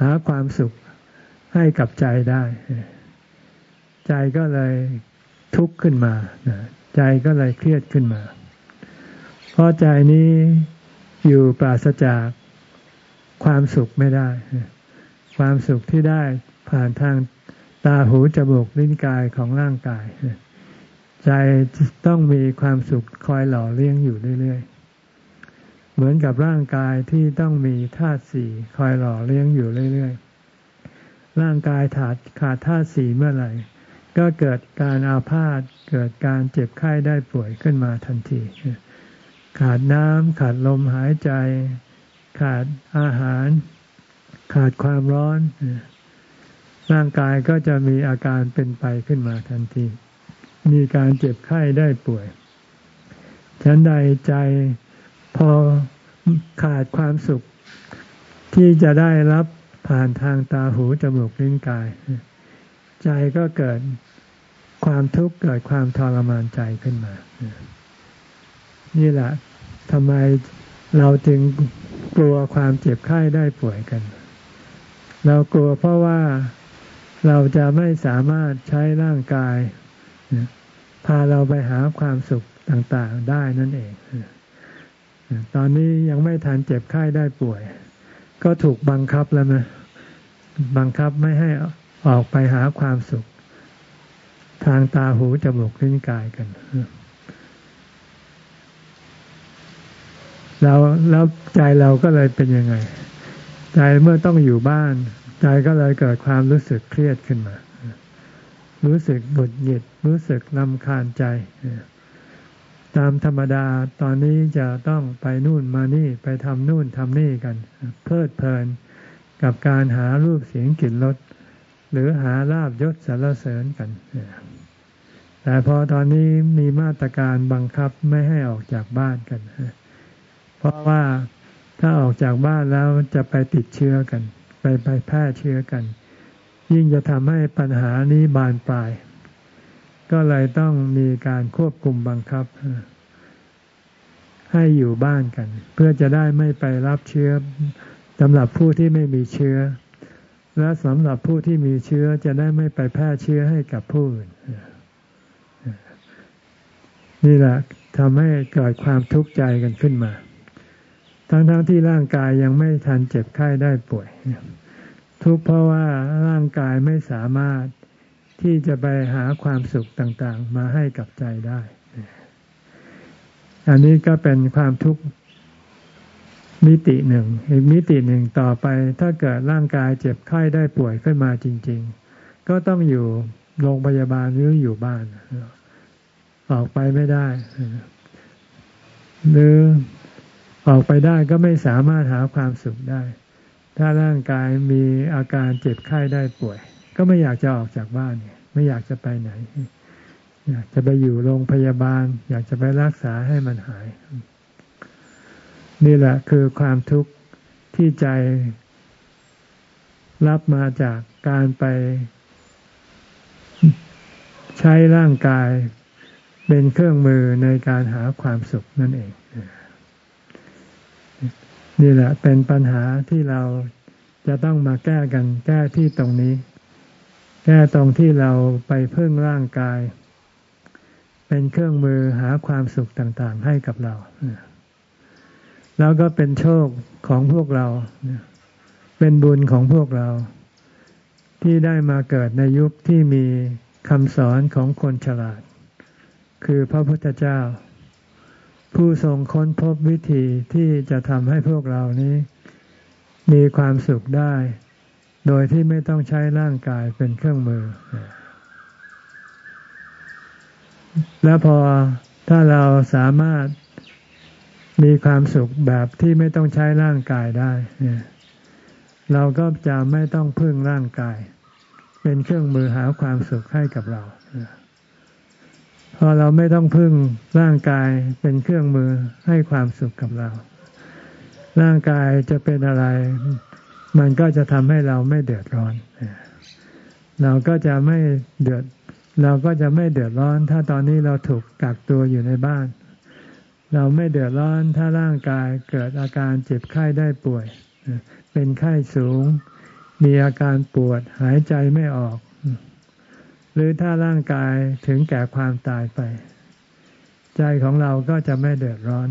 หาความสุขให้กับใจได้ ใจก็เลยทุกข์ขึ้นมาใจก็เลยเครียดขึ้นมา เพราะใจนี้อยู่ปราศจากความสุขไม่ได้ ความสุขที่ได้ผ่านทางตาหูจมูกลิ้นกายของร่างกาย ใจต้องมีความสุขคอยหล่อเลี้ยงอยู่เรื่อยๆ เหมือนกับร่างกายที่ต้องมีธาตุสี่คอยหล่อเลี้ยงอยู่เรื่อยๆ ร่างกายขาดขาดธาตุสี่เมื่อไหร่ ก็เกิดการอาพาธเกิดการเจ็บไข้ได้ป่วยขึ้นมาทันที ขาดน้ำขาดลมหายใจ ขาดอาหาร ขาดความร้อน ร่างกายก็จะมีอาการเป็นไปขึ้นมาทันที มีการเจ็บไข้ได้ป่วย ฉันใดใจพอขาดความสุขที่จะได้รับผ่านทางตาหูจมูกลิ้นกาย ใจก็เกิดความทุกข์เกิดความทรมานใจขึ้นมา นี่แหละทำไมเราจึงกลัวความเจ็บไข้ได้ป่วยกัน เรากลัวเพราะว่าเราจะไม่สามารถใช้ร่างกาย พาเราไปหาความสุขต่างๆได้นั่นเอง ตอนนี้ยังไม่ทันเจ็บไข้ได้ป่วย ก็ถูกบังคับแล้วนะบังคับไม่ให้ ออกไปหาความสุข ทางตาหูจมูกลิ้นกายกันเราแล้วใจเราก็เลยเป็นยังไง ใจเมื่อต้องอยู่บ้าน ใจก็เลยเกิดความรู้สึกเครียดขึ้นมา รู้สึกหงุดหงิด รู้สึกลำคาญใจตามธรรมดาตอนนี้จะต้องไปนู่นมานี่ไปทำนู่นทำนี่กัน เพลิดเพลินกับการหารูปเสียงกลิ่นรส หรือหาลาบยศสารเสริญกัน แต่พอตอนนี้มีมาตรการบังคับไม่ให้ออกจากบ้านกัน เพราะว่าถ้าออกจากบ้านแล้วจะไปติดเชื้อกัน ไปไปแพร่เชื้อกัน ยิ่งจะทำให้ปัญหานี้บานปลาย ก็เลยต้องมีการควบคุมบังคับ ให้อยู่บ้านกัน เพื่อจะได้ไม่ไปรับเชื้อสำหรับผู้ที่ไม่มีเชื้อ และสำหรับผู้ที่มีเชื้อจะได้ไม่ไปแพร่เชื้อให้กับผู้อื่นนี่แหละทำให้เกิดความทุกข์ใจกันขึ้นมา ทั้งๆทที่ร่างกายยังไม่ทันเจ็บไข้ได้ป่วย ทุกเพราะว่าร่างกายไม่สามารถที่จะไปหาความสุขต่าง ๆ มาให้กับใจได้ อันนี้ก็เป็นความทุกข์ มิติหนึ่งอีกมิติหนึ่งต่อไป ถ้าเกิดร่างกายเจ็บไข้ได้ป่วยขึ้นมาจริง ๆ ก็ต้องอยู่โรงพยาบาลหรืออยู่บ้าน ออกไปไม่ได้ หรือออกไปได้ก็ไม่สามารถหาความสุขได้ ถ้าร่างกายมีอาการเจ็บไข้ได้ป่วย ก็ไม่อยากจะออกจากบ้าน ไม่อยากจะไปไหน อยากจะไปอยู่โรงพยาบาล อยากจะไปรักษาให้มันหาย นี่แหละคือความทุกข์ที่ใจรับมาจากการไป ใช้ร่างกายเป็นเครื่องมือในการหาความสุขนั่นเอง นี่แหละเป็นปัญหาที่เราจะต้องมาแก้กัน แก้ที่ตรงนี้ แก้ตรงที่เราไปพึ่งร่างกาย เป็นเครื่องมือหาความสุขต่าง ๆ ให้กับเรา แล้วก็เป็นโชคของพวกเรา เป็นบุญของพวกเรา ที่ได้มาเกิดในยุคที่มีคำสอนของคนฉลาด คือพระพุทธเจ้า ผู้ทรงค้นพบวิธีที่จะทำให้พวกเรานี้ มีความสุขได้ โดยที่ไม่ต้องใช้ร่างกายเป็นเครื่องมือ แล้วพอถ้าเราสามารถ มีความสุขแบบที่ไม่ต้องใช้ร่างกายได้ เราก็จะไม่ต้องพึ่งร่างกาย เป็นเครื่องมือหาความสุขให้กับเราพอเราไม่ต้องพึ่งร่างกายเป็นเครื่องมือให้ความสุขกับเรา ร่างกายจะเป็นอะไร มันก็จะทำให้เราไม่เดือดร้อนเราก็จะไม่เดือด เราก็จะไม่เดือดร้อน ถ้าตอนนี้เราถูกกักตัวอยู่ในบ้าน เราไม่เดือดร้อนถ้าร่างกายเกิดอาการเจ็บไข้ได้ป่วย เป็นไข้สูง มีอาการปวดหายใจไม่ออก หรือถ้าร่างกายถึงแก่ความตายไป ใจของเราก็จะไม่เดือดร้อน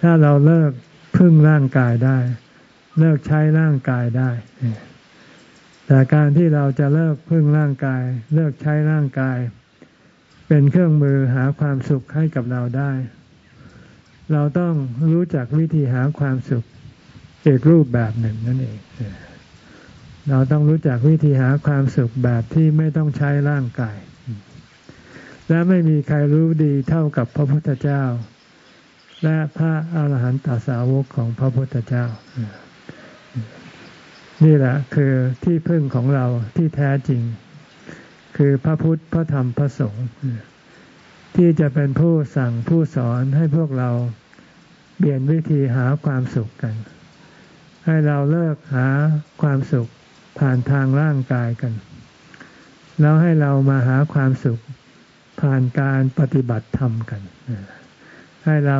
ถ้าเราเลิกพึ่งร่างกายได้ เลิกใช้ร่างกายได้ แต่การที่เราจะเลิกพึ่งร่างกาย เลิกใช้ร่างกายเป็นเครื่องมือหาความสุขให้กับเราได้ เราต้องรู้จักวิธีหาความสุขอีกรูปแบบหนึ่งนั่นเอง เราต้องรู้จักวิธีหาความสุขแบบที่ไม่ต้องใช้ร่างกาย และไม่มีใครรู้ดีเท่ากับพระพุทธเจ้า และพระอาหารหันตสาวกของพระพุทธเจ้า นี่แหละคือที่พึ่งของเราที่แท้จริง คือพระพุทธพระธรรมพระสงฆ์ ที่จะเป็นผู้สั่งผู้สอนให้พวกเราเปลี่ยนวิธีหาความสุขกัน ให้เราเลิกหาความสุขผ่านทางร่างกายกัน แล้วให้เรามาหาความสุขผ่านการปฏิบัติธรรมกัน ให้เรา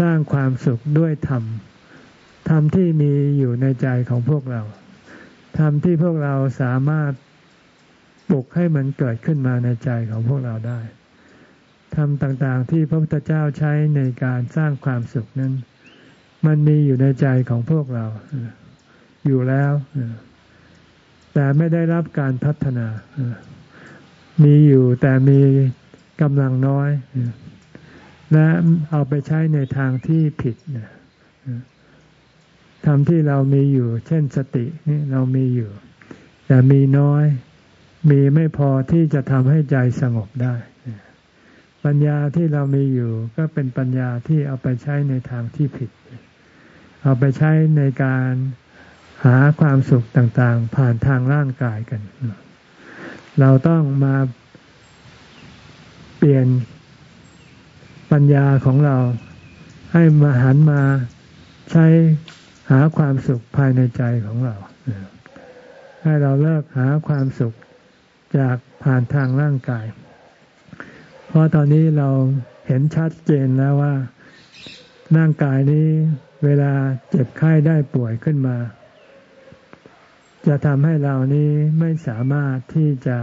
สร้างความสุขด้วยธรรม ธรรมที่มีอยู่ในใจของพวกเรา ธรรมที่พวกเราสามารถปลุกให้มันเกิดขึ้นมาในใจของพวกเราได้ ธรรมต่างๆ ที่พระพุทธเจ้าใช้ในการสร้างความสุขนั้น มันมีอยู่ในใจของพวกเรา อยู่แล้ว แต่ไม่ได้รับการพัฒนา มีอยู่แต่มีกำลังน้อย และเอาไปใช้ในทางที่ผิดทำที่เรามีอยู่ เช่นสตินี่เรามีอยู่ แต่มีน้อย มีไม่พอที่จะทำให้ใจสงบได้ ปัญญาที่เรามีอยู่ก็เป็นปัญญาที่เอาไปใช้ในทางที่ผิด เอาไปใช้ในการหาความสุขต่างๆ ผ่านทางร่างกายกัน เราต้องมาเปลี่ยนปัญญาของเราให้มาหันมาใช้หาความสุขภายในใจของเรา ให้เราเลิกหาความสุขจากผ่านทางร่างกาย เพราะตอนนี้เราเห็นชัดเจนแล้วว่า ร่างกายนี้เวลาเจ็บไข้ได้ป่วยขึ้นมา จะทำให้เรานี้ไม่สามารถที่จะ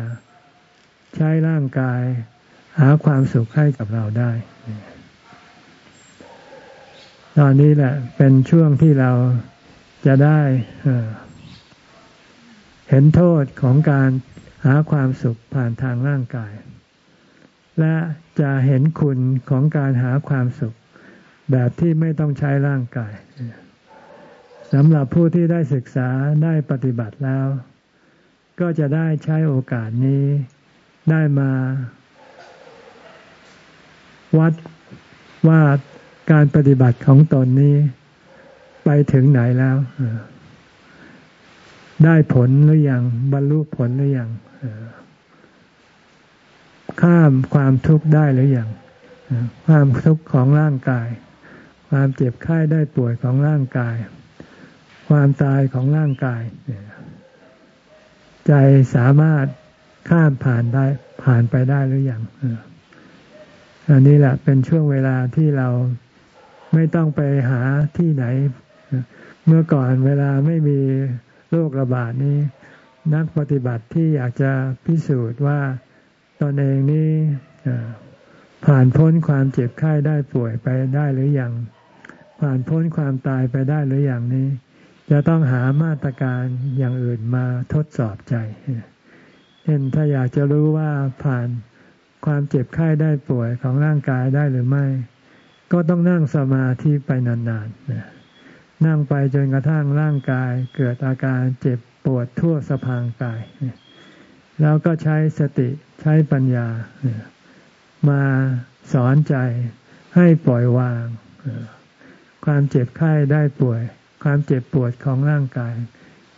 ใช้ร่างกาย หาความสุขให้กับเราได้ ตอนนี้แหละ เป็นช่วงที่เราจะได้เห็นโทษของการหาความสุขผ่านทางร่างกาย และจะเห็นคุณของการหาความสุข แบบที่ไม่ต้องใช้ร่างกายสำหรับผู้ที่ได้ศึกษาได้ปฏิบัติแล้ว ก็จะได้ใช้โอกาสนี้ได้มา วัดว่าการปฏิบัติของตนนี้ ไปถึงไหนแล้ว ได้ผลหรือยังบรรลุผลหรือยัง ข้ามความทุกข์ได้หรือยังความทุกข์ของร่างกาย ความเจ็บไข้ได้ป่วยของร่างกาย ความตายของร่างกาย ใจสามารถข้ามผ่านได้ผ่านไปได้หรือยังอันนี้แหละเป็นช่วงเวลาที่เราไม่ต้องไปหาที่ไหน เมื่อก่อนเวลาไม่มีโรคระบาดนี้ นักปฏิบัติที่อยากจะพิสูจน์ว่า ตนเองนี่ผ่านพ้นความเจ็บไข้ได้ป่วยไปได้หรืออยังผ่านพ้นความตายไปได้หรืออย่างนี้ จะต้องหามาตรการอย่างอื่นมาทดสอบใจเช่นถ้าอยากจะรู้ว่าผ่านความเจ็บไข้ได้ป่วยของร่างกายได้หรือไม่ ก็ต้องนั่งสมาธิไปนานๆนั่งไปจนกระทั่งร่างกายเกิดอาการเจ็บปวดทั่วสะพางกาย แล้วก็ใช้สติ ใช้ปัญญา มาสอนใจให้ปล่อยวาง ความเจ็บไข้ได้ป่วย ความเจ็บปวดของร่างกาย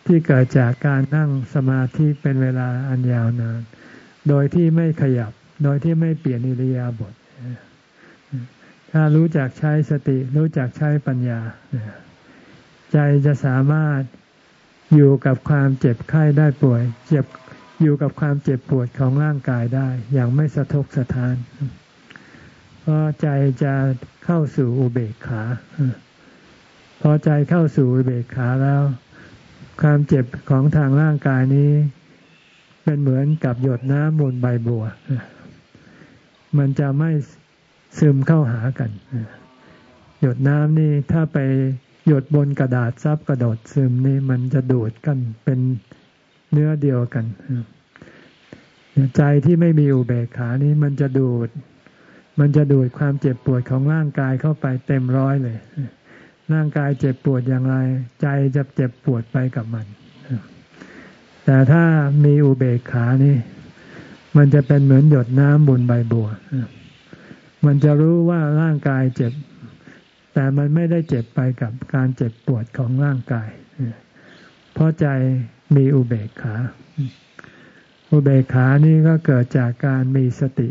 ที่เกิดจากการนั่งสมาธิเป็นเวลาอันยาวนาน โดยที่ไม่ขยับ โดยที่ไม่เปลี่ยนอิริยาบถถ้ารู้จักใช้สติ รู้จักใช้ปัญญา ใจจะสามารถอยู่กับความเจ็บไข้ได้ป่วย เจ็บ อยู่กับความเจ็บปวดของร่างกายได้อย่างไม่สะทกสะท้าน เพราะใจจะเข้าสู่อุเบกขา พอใจเข้าสู่อุเบกขาแล้ว ความเจ็บของทางร่างกายนี้ เป็นเหมือนกับหยดน้ำบนใบบัว มันจะไม่ซึมเข้าหากัน หยดน้ำนี่ถ้าไปหยดบนกระดาษซับกระโดดซึมนี่มันจะดูดกันเป็นเนื้อเดียวกัน ใจที่ไม่มีอุเบกขานี้มันจะดูด มันจะดูดความเจ็บปวดของร่างกายเข้าไปเต็มร้อยเลย ร่างกายเจ็บปวดอย่างไร ใจจะเจ็บปวดไปกับมัน แต่ถ้ามีอุเบกขานี่ มันจะเป็นเหมือนหยดน้ำบนใบบัว มันจะรู้ว่าร่างกายเจ็บ แต่มันไม่ได้เจ็บไปกับการเจ็บปวดของร่างกาย เพราะใจมีอุเบกขา อุเบกขานี่ก็เกิดจากการมีสติ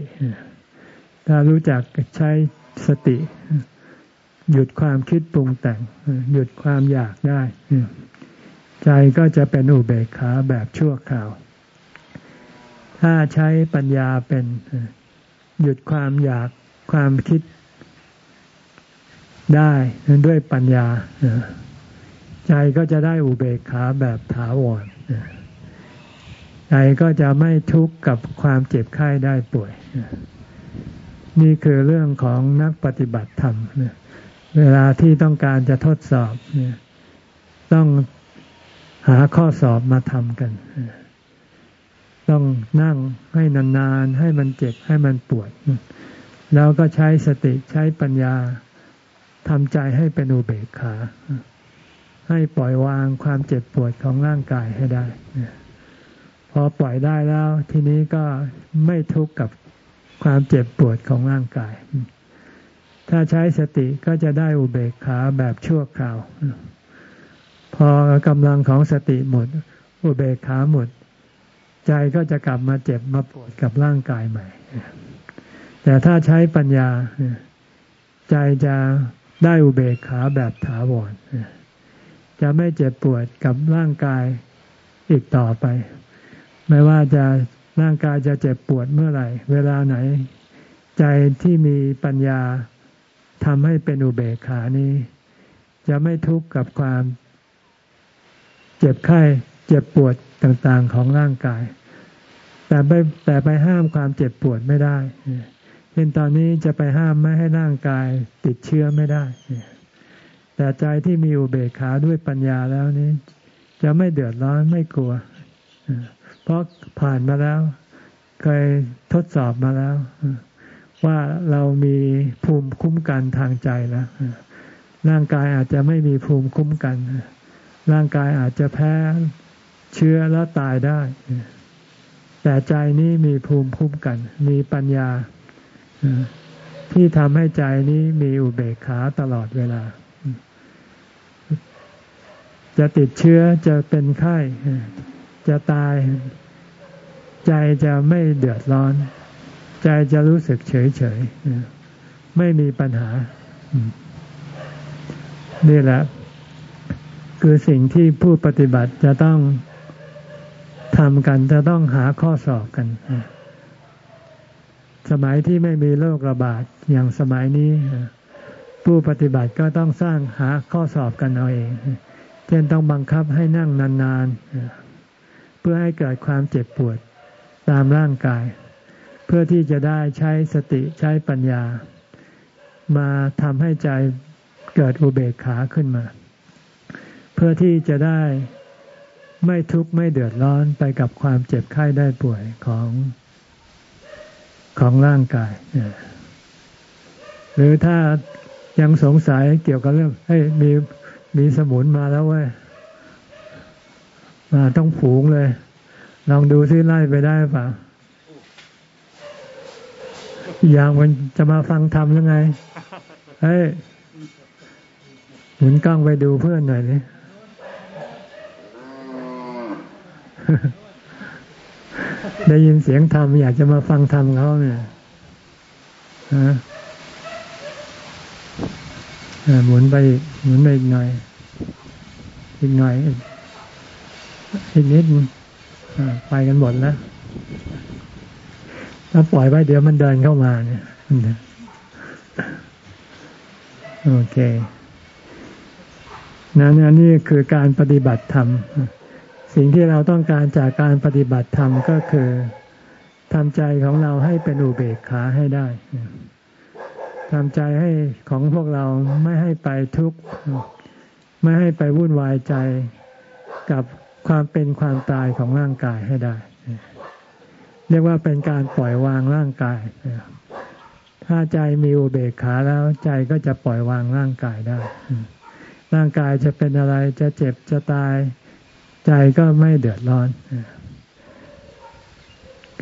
ถ้ารู้จักใช้สติ หยุดความคิดปรุงแต่ง หยุดความอยากได้ ใจก็จะเป็นอุเบกขาแบบชั่วคราว ถ้าใช้ปัญญาเป็น หยุดความอยากความคิดได้ด้วยปัญญา ใจก็จะได้อุเบกขาแบบถาวร ใจก็จะไม่ทุกข์กับความเจ็บไข้ได้ป่วย นี่คือเรื่องของนักปฏิบัติธรรมเวลาที่ต้องการจะทดสอบต้องหาข้อสอบมาทำกัน ต้องนั่งให้นานๆ ให้มันเจ็บให้มันปวด แล้วก็ใช้สติใช้ปัญญาทำใจให้เป็นอุเบกขา ให้ปล่อยวางความเจ็บปวดของร่างกายให้ได้ พอปล่อยได้แล้ว ทีนี้ก็ไม่ทุกข์กับความเจ็บปวดของร่างกาย ถ้าใช้สติก็จะได้อุเบกขาแบบชั่วคราว พอกำลังของสติหมด อุเบกขาหมด ใจก็จะกลับมาเจ็บมาปวดกับร่างกายใหม่ แต่ถ้าใช้ปัญญา ใจจะได้อุเบกขาแบบถาวรจะไม่เจ็บปวดกับร่างกายอีกต่อไป ไม่ว่าจะร่างกายจะเจ็บปวดเมื่อไหร่ เวลาไหน ใจที่มีปัญญาทำให้เป็นอุเบกขานี้ จะไม่ทุกข์กับความเจ็บไข้เจ็บปวดต่างๆของร่างกาย แต่ไปแต่ไปห้ามความเจ็บปวดไม่ได้เช่นตอนนี้จะไปห้ามไม่ให้ร่างกายติดเชื้อไม่ได้ แต่ใจที่มีอุเบกขาด้วยปัญญาแล้วนี้ จะไม่เดือดร้อนไม่กลัว เพราะผ่านมาแล้ว เคยทดสอบมาแล้ว ว่าเรามีภูมิคุ้มกันทางใจแล้วร่างกายอาจจะไม่มีภูมิคุ้มกัน ร่างกายอาจจะแพ้เชื้อแล้วตายได้ แต่ใจนี้มีภูมิคุ้มกัน มีปัญญาที่ทำให้ใจนี้มีอุเบกขาตลอดเวลา จะติดเชื้อจะเป็นไข้ จะตาย ใจจะไม่เดือดร้อน ใจจะรู้สึกเฉยเฉยไม่มีปัญหา นี่แหละ คือสิ่งที่ผู้ปฏิบัติจะต้องทำกัน จะต้องหาข้อสอบกัน สมัยที่ไม่มีโรคระบาดอย่างสมัยนี้ ผู้ปฏิบัติก็ต้องสร้างหาข้อสอบกันเอาเอง เช่นต้องบังคับให้นั่งนานๆ เพื่อให้เกิดความเจ็บปวดตามร่างกาย เพื่อที่จะได้ใช้สติใช้ปัญญา มาทำให้ใจเกิดอุเบกขาขึ้นมา เพื่อที่จะได้ไม่ทุกข์ไม่เดือดร้อนไปกับความเจ็บไข้ได้ป่วยของของร่างกาย หรือถ้ายังสงสัยเกี่ยวกับเรื่องให้ยมีมีสมุนมาแล้วเว้ย มาต้องผูงเลย ลองดูซิไล่ไปได้ป่ะอย่างมันจะมาฟังธรรมยังไง เฮ้ยหมุนกล้องไปดูเพื่อนหน่อยนี่ได้ยินเสียงธรรมอยากจะมาฟังธรรมเขาเนี่ยฮะหมุนไปหมุนไปอีกหน่อย อีกหน่อย อีกนิดไปกันหมดแล้วถ้าปล่อยไว้เดี๋ยวมันเดินเข้ามาเนี่ยโอเคนะนี่คือการปฏิบัติธรรม สิ่งที่เราต้องการจากการปฏิบัติธรรมก็คือทำใจของเราให้เป็นอุเบกขาให้ได้ทำใจให้ของพวกเราไม่ให้ไปทุกข์ ไม่ให้ไปวุ่นวายใจกับ ความเป็นความตายของร่างกายให้ได้ เรียกว่าเป็นการปล่อยวางร่างกาย ถ้าใจมีอุเบกขาแล้วใจก็จะปล่อยวางร่างกายได้ ร่างกายจะเป็นอะไรจะเจ็บจะตาย ใจก็ไม่เดือดร้อน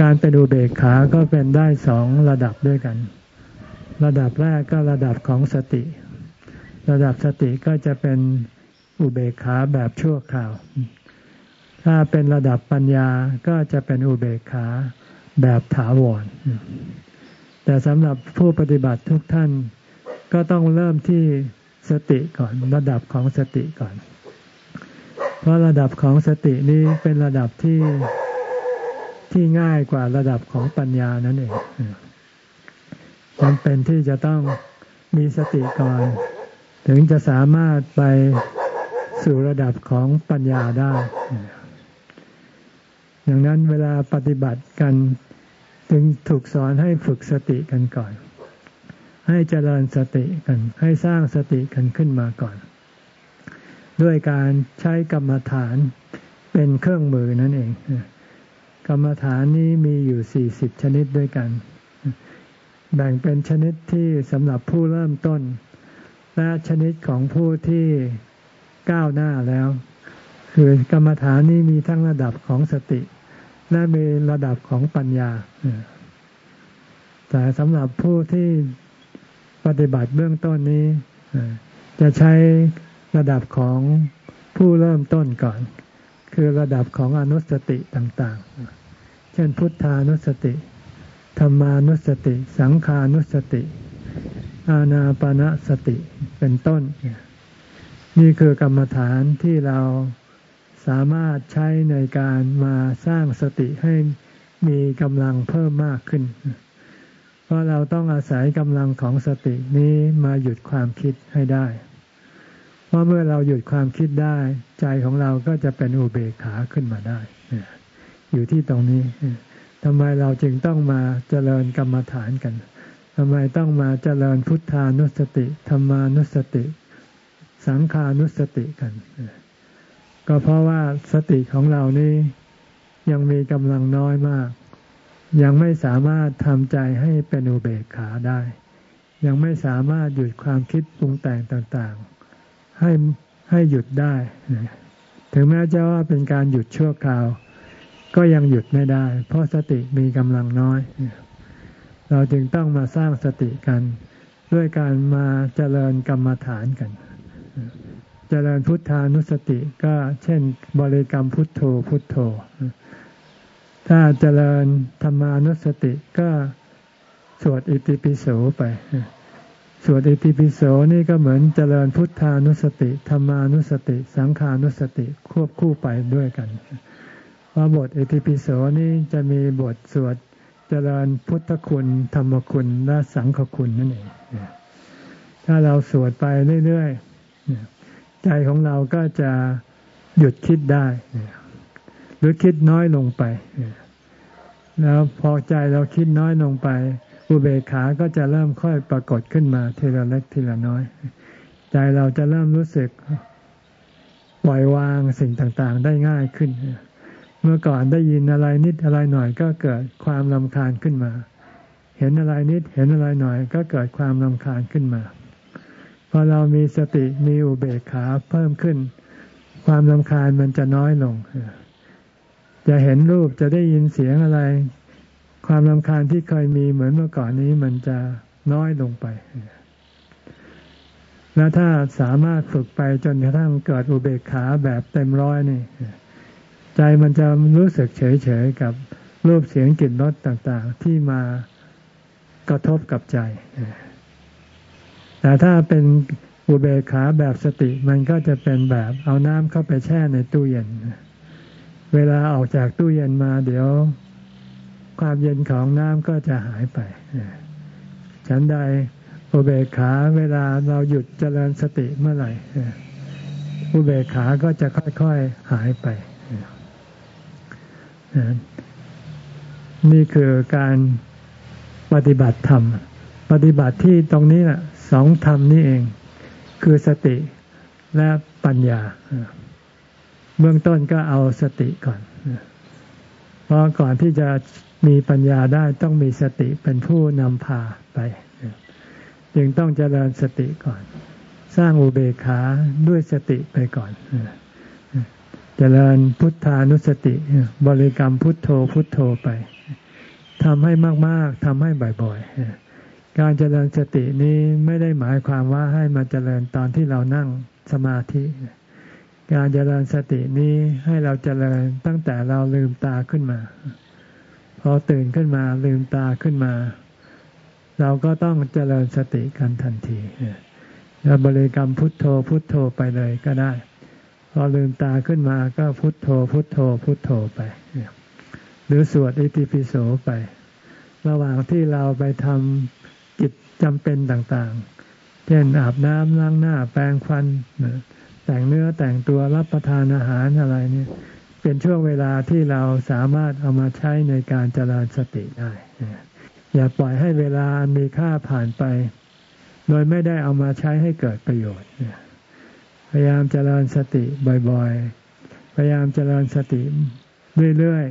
การเป็นอุเบกขาก็เป็นได้สองระดับด้วยกัน ระดับแรกก็ระดับของสติ ระดับสติก็จะเป็นอุเบกขาแบบชั่วคราว ถ้าเป็นระดับปัญญาก็จะเป็นอุเบกขาแบบถาวร แต่สำหรับผู้ปฏิบัติทุกท่าน ก็ต้องเริ่มที่สติก่อนระดับของสติก่อน เพราะระดับของสตินี้เป็นระดับที่ที่ง่ายกว่าระดับของปัญญานั่นเองจำเป็นที่จะต้องมีสติก่อน ถึงจะสามารถไปสู่ระดับของปัญญาได้ ดังนั้นเวลาปฏิบัติกันจึงถูกสอนให้ฝึกสติกันก่อน ให้เจริญสติกัน ให้สร้างสติกันขึ้นมาก่อน ด้วยการใช้กรรมฐานเป็นเครื่องมือนั่นเอง กรรมฐานนี้มีอยู่สี่สิบชนิดด้วยกัน แบ่งเป็นชนิดที่สำหรับผู้เริ่มต้น และชนิดของผู้ที่ก้าวหน้าแล้ว คือกรรมฐานนี้มีทั้งระดับของสติ และมีระดับของปัญญา แต่สำหรับผู้ที่ปฏิบัติเบื้องต้นนี้ จะใช้ระดับของผู้เริ่มต้นก่อน คือระดับของอนุสติต่าง ๆ เช่นพุทธานุสติธรรมานุสติ สังขานุสติ อาณาปณะสติเป็นต้น นี่คือกรรมฐานที่เรา สามารถใช้ในการมาสร้างสติให้มีกำลังเพิ่มมากขึ้น เพราะเราต้องอาศัยกำลังของสตินี้มาหยุดความคิดให้ได้ เพราะเมื่อเราหยุดความคิดได้ ใจของเราก็จะเป็นอุเบกขาขึ้นมาได้ อยู่ที่ตรงนี้ทำไมเราจึงต้องมาเจริญกรรมฐานกันทำไมต้องมาเจริญพุทธานุสติธรรมานุสติ สังขานุสติกัน ก็เพราะว่าสติของเรานี่ยังมีกำลังน้อยมาก ยังไม่สามารถทำใจให้เป็นอุเบกขาได้ ยังไม่สามารถหยุดความคิดปรุงแต่งต่างๆ ให้ให้หยุดได้ ถึงแม้จะว่าเป็นการหยุดชั่วคราว ก็ยังหยุดไม่ได้ เพราะสติมีกำลังน้อย เราจึงต้องมาสร้างสติกัน ด้วยการมาเจริญกรรมฐานกัน เจริญพุทธานุสติก็เช่นบริกรรมพุทโธพุทโธ ถ้าเจริญธรรมานุสติก็สวดอิติปิโสไป สวดอิติปิโสนี่ก็เหมือนเจริญพุทธานุสติธรรมานุสติ สังขานุสติควบคู่ไปด้วยกันเพราะบทอิติปิโสนี่จะมีบทสวดเจริญพุทธคุณธรรมคุณและสังฆคุณนั่นเอง ถ้าเราสวดไปเรื่อยๆ ใจของเราก็จะหยุดคิดได้ หรือคิดน้อยลงไป แล้วพอใจเราคิดน้อยลงไป อุเบกขาก็จะเริ่มค่อยปรากฏขึ้นมาทีละเล็กทีละน้อย ใจเราจะเริ่มรู้สึกปล่อยวางสิ่งต่างๆ ได้ง่ายขึ้น เมื่อก่อนได้ยินอะไรนิดอะไรหน่อยก็เกิดความลำคาญขึ้นมา เห็นอะไรนิดเห็นอะไรหน่อย ก็เกิดความลำคาญขึ้นมา พอเรามีสติมีอุเบกขาเพิ่มขึ้น ความลำคาญมันจะน้อยลง จะเห็นรูปจะได้ยินเสียงอะไร ความลำคาญที่เคยมีเหมือนเมื่อก่อนนี้มันจะน้อยลงไป แล้วถ้าสามารถฝึกไปจนกระทั่งเกิดอุเบกขาแบบเต็มร้อยนี่ ใจมันจะรู้สึกเฉยๆกับรูปเสียงกลิ่นรสต่าง ๆ ที่มากระทบกับใจ แต่ถ้าเป็นอุเบกขาแบบสติมันก็จะเป็นแบบเอาน้ำเข้าไปแช่ในตู้เย็น เวลาออกจากตู้เย็นมาเดี๋ยวความเย็นของน้ำก็จะหายไป ฉันใดอุเบกขาเวลาเราหยุดเจริญสติเมื่อไหร่อุเบกขาก็จะค่อยๆหายไป นี่คือการปฏิบัติธรรม ปฏิบัติที่ตรงนี้แหละ สองธรรมนี่เอง คือสติและปัญญา เบื้องต้นก็เอาสติก่อน เพราะก่อนที่จะมีปัญญาได้ต้องมีสติเป็นผู้นำพาไป จึงต้องเจริญสติก่อน สร้างอุเบกขาด้วยสติไปก่อนจเจริญพุทธานุสติ บริกรรมพุทโธพุทโธไปทำให้มาก ๆทำให้บ่อย ๆ การเจริญสตินี้ไม่ได้หมายความว่าให้มาเจริญตอนที่เรานั่งสมาธิ การเจริญสตินี้ให้เราเจริญตั้งแต่เราลืมตาขึ้นมา พอตื่นขึ้นมาลืมตาขึ้นมา เราก็ต้องเจริญสติกันทันทีแล้วบริกรรมพุทโธพุทโธไปเลยก็ได้ พอลืมตาขึ้นมาก็พุทโธพุทโธพุทโธไปหรือสวดอิติปิโสไประหว่างที่เราไปทำ จำเป็นต่างๆ เช่นอาบน้ำล้างหน้าแปรงฟัน แต่งเนื้อแต่งตัวรับประทานอาหารอะไรนี่เป็นช่วงเวลาที่เราสามารถเอามาใช้ในการเจริญสติได้ อย่าปล่อยให้เวลามีค่าผ่านไป โดยไม่ได้เอามาใช้ให้เกิดประโยชน์ พยายามเจริญสติบ่อยๆ พยายามเจริญสติเรื่อย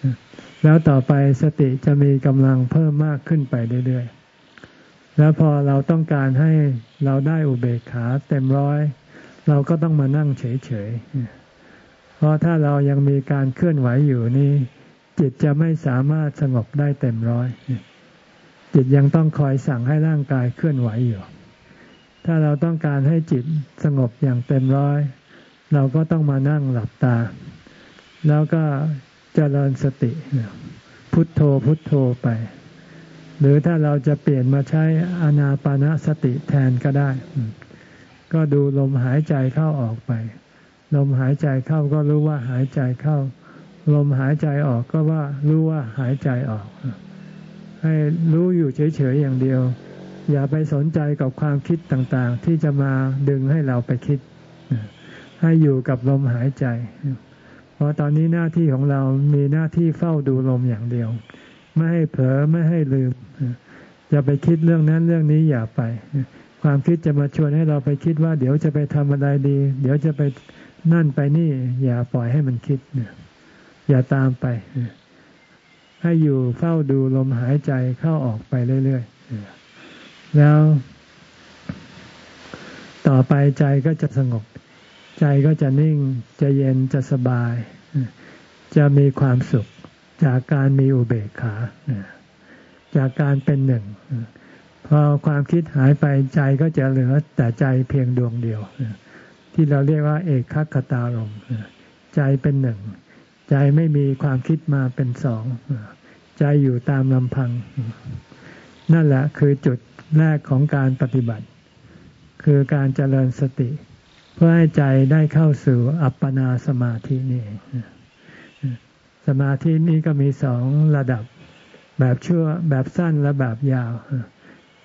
ๆแล้วต่อไปสติจะมีกำลังเพิ่มมากขึ้นไปเรื่อยๆ แล้วพอเราต้องการให้เราได้อุเบกขาเต็มร้อย เราก็ต้องมานั่งเฉยๆ เพราะถ้าเรายังมีการเคลื่อนไหวอยู่นี่จิตจะไม่สามารถสงบได้เต็มร้อย จิตยังต้องคอยสั่งให้ร่างกายเคลื่อนไหวอยู่ ถ้าเราต้องการให้จิตสงบอย่างเต็มร้อย เราก็ต้องมานั่งหลับตา แล้วก็เจริญสติ พุทโธพุทโธไป หรือถ้าเราจะเปลี่ยนมาใช้อนาปานสติแทนก็ได้ ก็ดูลมหายใจเข้าออกไป ลมหายใจเข้าก็รู้ว่าหายใจเข้า ลมหายใจออกก็ว่ารู้ว่าหายใจออก ให้รู้อยู่เฉยๆอย่างเดียว อย่าไปสนใจกับความคิดต่างๆ ที่จะมาดึงให้เราไปคิด ให้อยู่กับลมหายใจ เพราะตอนนี้หน้าที่ของเรามีหน้าที่เฝ้าดูลมอย่างเดียว ไม่ให้เผลอไม่ให้ลืมอย่าไปคิดเรื่องนั้นเรื่องนี้อย่าไป ความคิดจะมาชวนให้เราไปคิดว่า เดี๋ยวจะไปทำอะไรดี เดี๋ยวจะไปนั่นไปนี่ อย่าปล่อยให้มันคิดอย่าตามไป ให้อยู่เฝ้าดูลมหายใจเข้าออกไปเรื่อยๆแล้ว ต่อไปใจก็จะสงบ ใจก็จะนิ่ง จะเย็นจะสบาย จะมีความสุข จากการมีอุเบกขา จากการเป็นหนึ่ง พอความคิดหายไปใจก็จะเหลือแต่ใจเพียงดวงเดียว ที่เราเรียกว่า เอกคคตารมใจเป็นหนึ่ง ใจไม่มีความคิดมาเป็นสอง ใจอยู่ตามลำพัง นั่นแหละคือจุดแรกของการปฏิบัติ คือการเจริญสติ เพื่อให้ใจได้เข้าสู่อัปปนาสมาธินี่ส มาธินี้ก็มีสองระดับ แบบชั่วแบบสั้นและแบบยาว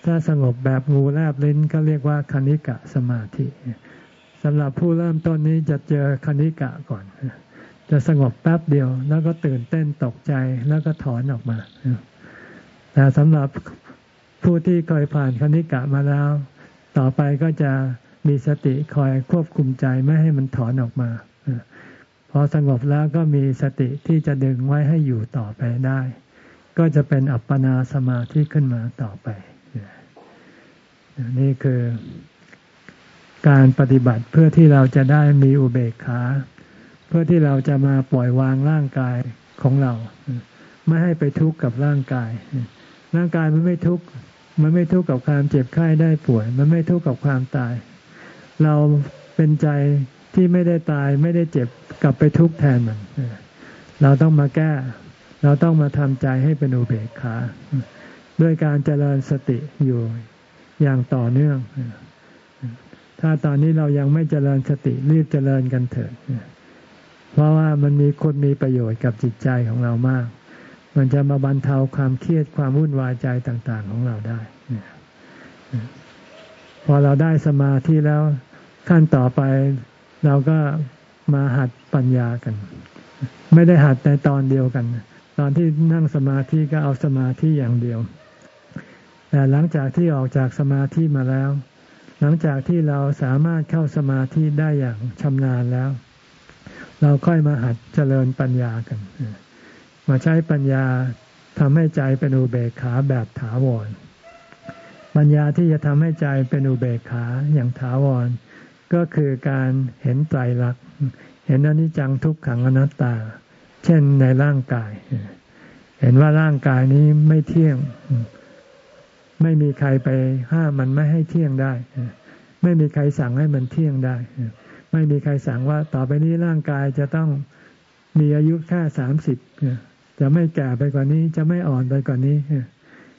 ถ้าสงบแบบงูแลบลิ้นก็เรียกว่าคณิกะสมาธิสำหรับผู้เริ่มต้นนี้จะเจอคณิกะก่อน จะสงบแป๊บเดียว แล้วก็ตื่นเต้นตกใจแล้วก็ถอนออกมา แต่สำหรับผู้ที่เคยผ่านคณิกะมาแล้ว ต่อไปก็จะมีสติคอยควบคุมใจไม่ให้มันถอนออกมา อสงบแล้วก็มีสติที่จะดึงไว้ให้อยู่ต่อไปได้ ก็จะเป็นอัปปนาสมาธิขึ้นมาต่อไป นี่คือการปฏิบัติเพื่อที่เราจะได้มีอุเบกขา เพื่อที่เราจะมาปล่อยวางร่างกายของเรา ไม่ให้ไปทุกข์กับร่างกาย ร่างกายมันไม่ทุกข์มันไม่ทุกข์กับความเจ็บไข้ได้ป่วย มันไม่ทุกข์กับความตาย เราเป็นใจที่ไม่ได้ตายไม่ได้เจ็บ กลับไปทุกข์แทนมันเราต้องมาแก้ เราต้องมาทำใจให้เป็นอุเบกขาด้วยการเจริญสติอยู่อย่างต่อเนื่อง ถ้าตอนนี้เรายังไม่เจริญสติรีบเจริญกันเถิดเพราะว่ามันมีคนมีประโยชน์กับจิตใจของเรามาก มันจะมาบรรเทาความเครียดความวุ่นวายใจต่าง ๆ ของเราได้ พอเราได้สมาธิแล้วขั้นต่อไปเราก็ มาหัดปัญญากัน ไม่ได้หัดในตอนเดียวกัน ตอนที่นั่งสมาธิก็เอาสมาธิอย่างเดียว แต่หลังจากที่ออกจากสมาธิมาแล้ว หลังจากที่เราสามารถเข้าสมาธิได้อย่างชำนาญแล้ว เราค่อยมาหัดเจริญปัญญากันมาใช้ปัญญาทำให้ใจเป็นอุเบกขาแบบถาวร ปัญญาที่จะทำให้ใจเป็นอุเบกขาอย่างถาวร ก็คือการเห็นไตรลักษณ์ เห็นอนิจจังทุกขังอนัตตา เช่นในร่างกาย เห็นว่าร่างกายนี้ไม่เที่ยง ไม่มีใครไปห้ามมันไม่ให้เที่ยงได้ ไม่มีใครสั่งให้มันเที่ยงได้ ไม่มีใครสั่งว่าต่อไปนี้ร่างกายจะต้องมีอายุแค่สามสิบจะไม่แก่ไปกว่านี้ จะไม่อ่อนไปกว่านี้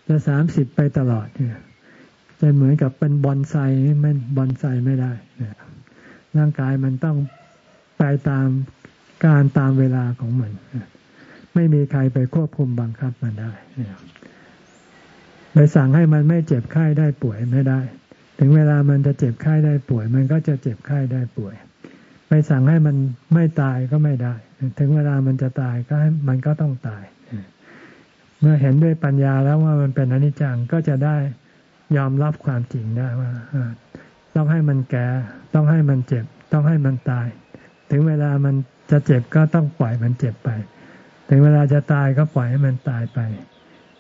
จะสามสิบไปตลอดจะเหมือนกับเป็นบอนไซไม่บอนไซไม่ได้ร่างกายมันต้อง ไปตามการตามเวลาของมัน ไม่มีใครไปควบคุมบังคับมันได้ไปสั่งให้มันไม่เจ็บไข้ได้ป่วยไม่ได้ ถึงเวลามันจะเจ็บไข้ได้ป่วย มันก็จะเจ็บไข้ได้ป่วย ไปสั่งให้มันไม่ตายก็ไม่ได้ ถึงเวลามันจะตายก็มันก็ต้องตาย เมื่อเห็นด้วยปัญญาแล้วว่ามันเป็นอนิจจังก็จะได้ยอมรับความจริงได้ว่าต้องให้มันแก่ ต้องให้มันเจ็บ ต้องให้มันตาย ถึงเวลามันจะเจ็บก็ต้องปล่อยมันเจ็บไป ถึงเวลาจะตายก็ปล่อยให้มันตายไป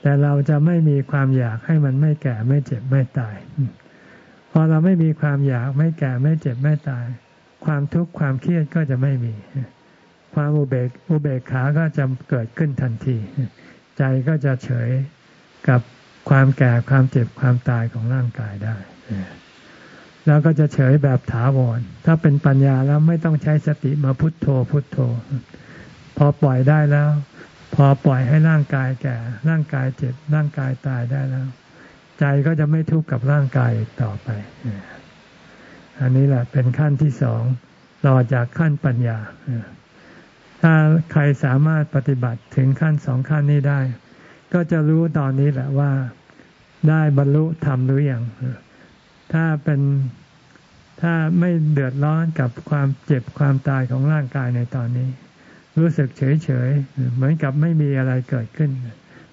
แต่เราจะไม่มีความอยากให้มันไม่แก่ไม่เจ็บไม่ตาย พอเราไม่มีความอยากไม่แก่ไม่เจ็บไม่ตาย ความทุกข์ความเครียดก็จะไม่มี ความอุเบกอุเบกขาก็จะเกิดขึ้นทันที ใจก็จะเฉยกับความแก่ความเจ็บความตายของร่างกายได้ แล้วก็จะเฉยแบบถาวร ถ้าเป็นปัญญาแล้วไม่ต้องใช้สติมาพุทโธพุทโธ พอปล่อยได้แล้ว พอปล่อยให้ร่างกายแก่ ร่างกายเจ็บ ร่างกายตายได้แล้ว ใจก็จะไม่ทุกข์กับร่างกายต่อไป อันนี้แหละเป็นขั้นที่สองต่อจากขั้นปัญญา ถ้าใครสามารถปฏิบัติถึงขั้นสองขั้นนี้ได้ ก็จะรู้ตอนนี้แหละว่า ได้บรรลุธรรมหรือยัง ถ้าเป็นถ้าไม่เดือดร้อนกับความเจ็บความตายของร่างกายในตอนนี้ รู้สึกเฉยเฉยเหมือนกับไม่มีอะไรเกิดขึ้น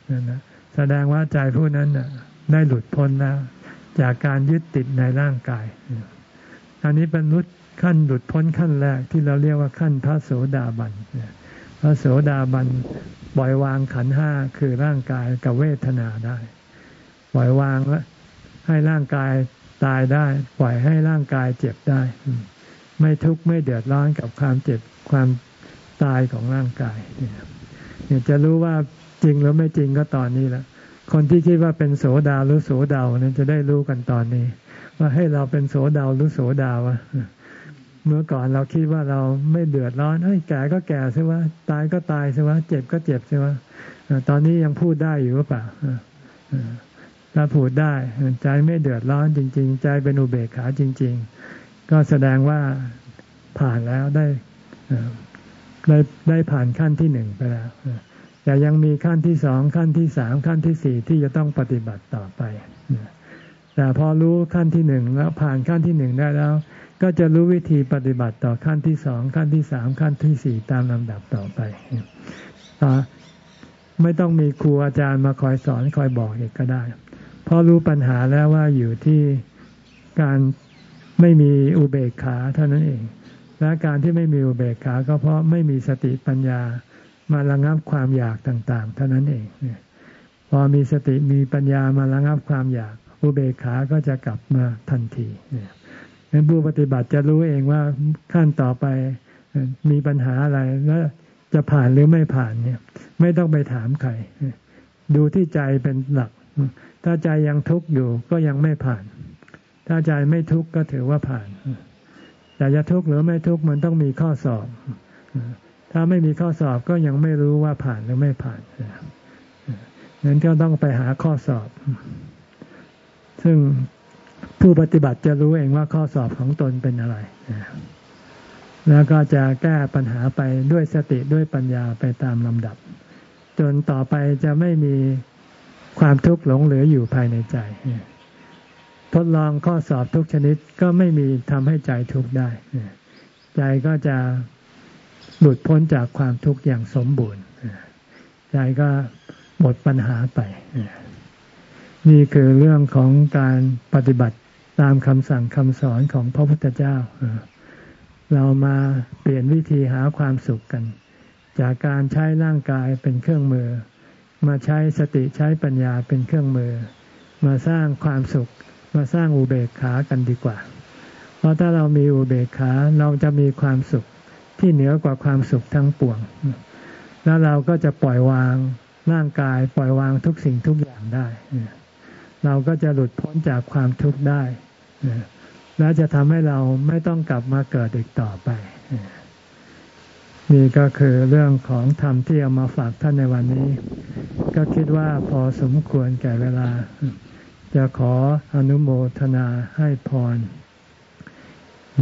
นั่นนะแสดงว่าใจผู้นั้นได้หลุดพ้นแล้ว จากการยึดติดในร่างกาย อันนี้เป็นรุดขั้นหลุดพ้นขั้นแรกที่เราเรียกว่าขั้นพระโสดาบันพระโสดาบันปล่อยวางขันห้าคือร่างกายกับเวทนาได้ ปล่อยวางแล้วให้ร่างกาย ตายได้ ปล่อยให้ร่างกายเจ็บได้ ไม่ทุกข์ไม่เดือดร้อนกับความเจ็บความตายของร่างกายเนี่ยจะรู้ว่าจริงหรือไม่จริงก็ตอนนี้แหละคนที่คิดว่าเป็นโสดาหรือโสดาวนั้นจะได้รู้กันตอนนี้ ว่าให้เราเป็นโสดาหรือโสดาวะเมื่อก่อนเราคิดว่าเราไม่เดือดร้อนเฮ้ยแก่ก็แก่ใช่ไหมตายก็ตายใช่ไหมเจ็บก็เจ็บใช่ไหมตอนนี้ยังพูดได้อยู่หรือเปล่า ถ้าพูดได้ใจไม่เดือดร้อนจริง ๆ ใจเป็นอุเบกขาจริง ๆ ก็แสดงว่าผ่านแล้วได้ได้ได้ผ่านขั้นที่หนึ่งไปแล้วแต่ยังมีขั้นที่สองขั้นที่สามขั้นที่สี่ที่จะต้องปฏิบัติต่อไปแต่พอรู้ขั้นที่หนึ่งแล้วผ่านขั้นที่หนึ่งได้แล้ว ก็จะรู้วิธีปฏิบัติต่อขั้นที่สองขั้นที่สามขั้นที่สี่ตามลำดับต่อไปไม่ต้องมีครูอาจารย์มาคอยสอนคอยบอกอีกก็ได้ เพราะรู้ปัญหาแล้วว่าอยู่ที่การไม่มีอุเบกขาเท่านั้นเอง และการที่ไม่มีอุเบกขา ก็เพราะไม่มีสติปัญญามาระงับความอยากต่างๆ เท่านั้นเองพอมีสติมีปัญญามาระงับความอยาก อุเบกขาก็จะกลับมาทันทีเนี่ยผู้ปฏิบัติจะรู้เองว่าขั้นต่อไปมีปัญหาอะไรแล้วจะผ่านหรือไม่ผ่านเนี่ย ไม่ต้องไปถามใครดูที่ใจเป็นหลัก ถ้าใจยังทุกข์อยู่ก็ยังไม่ผ่าน ถ้าใจไม่ทุกข์ก็ถือว่าผ่านแต่จะทุกข์หรือไม่ทุกข์มันต้องมีข้อสอบ ถ้าไม่มีข้อสอบก็ยังไม่รู้ว่าผ่านหรือไม่ผ่านนั้นก็ต้องไปหาข้อสอบ ซึ่งผู้ปฏิบัติจะรู้เองว่าข้อสอบของตนเป็นอะไร แล้วก็จะแก้ปัญหาไปด้วยสติด้วยปัญญาไปตามลำดับ จนต่อไปจะไม่มี ความทุกข์หลงเหลืออยู่ภายในใจ ทดลองข้อสอบทุกชนิดก็ไม่มีทำให้ใจทุกข์ได้ ใจก็จะหลุดพ้นจากความทุกข์อย่างสมบูรณ์ ใจก็หมดปัญหาไป นี่คือเรื่องของการปฏิบัติตามคำสั่งคำสอนของพระพุทธเจ้า เรามาเปลี่ยนวิธีหาความสุขกัน จากการใช้ร่างกายเป็นเครื่องมือ มาใช้สติใช้ปัญญาเป็นเครื่องมือ มาสร้างความสุข มาสร้างอุเบกขากันดีกว่า เพราะถ้าเรามีอุเบกขาเราจะมีความสุขที่เหนือกว่าความสุขทั้งปวง แล้วเราก็จะปล่อยวางร่างกายปล่อยวางทุกสิ่งทุกอย่างได้ เราก็จะหลุดพ้นจากความทุกข์ได้ และจะทำให้เราไม่ต้องกลับมาเกิดอีกต่อไป นี่ก็คือเรื่องของธรรมที่เอามาฝากท่านในวันนี้ ก็คิดว่าพอสมควรแก่เวลา จะขออนุโมทนาให้พร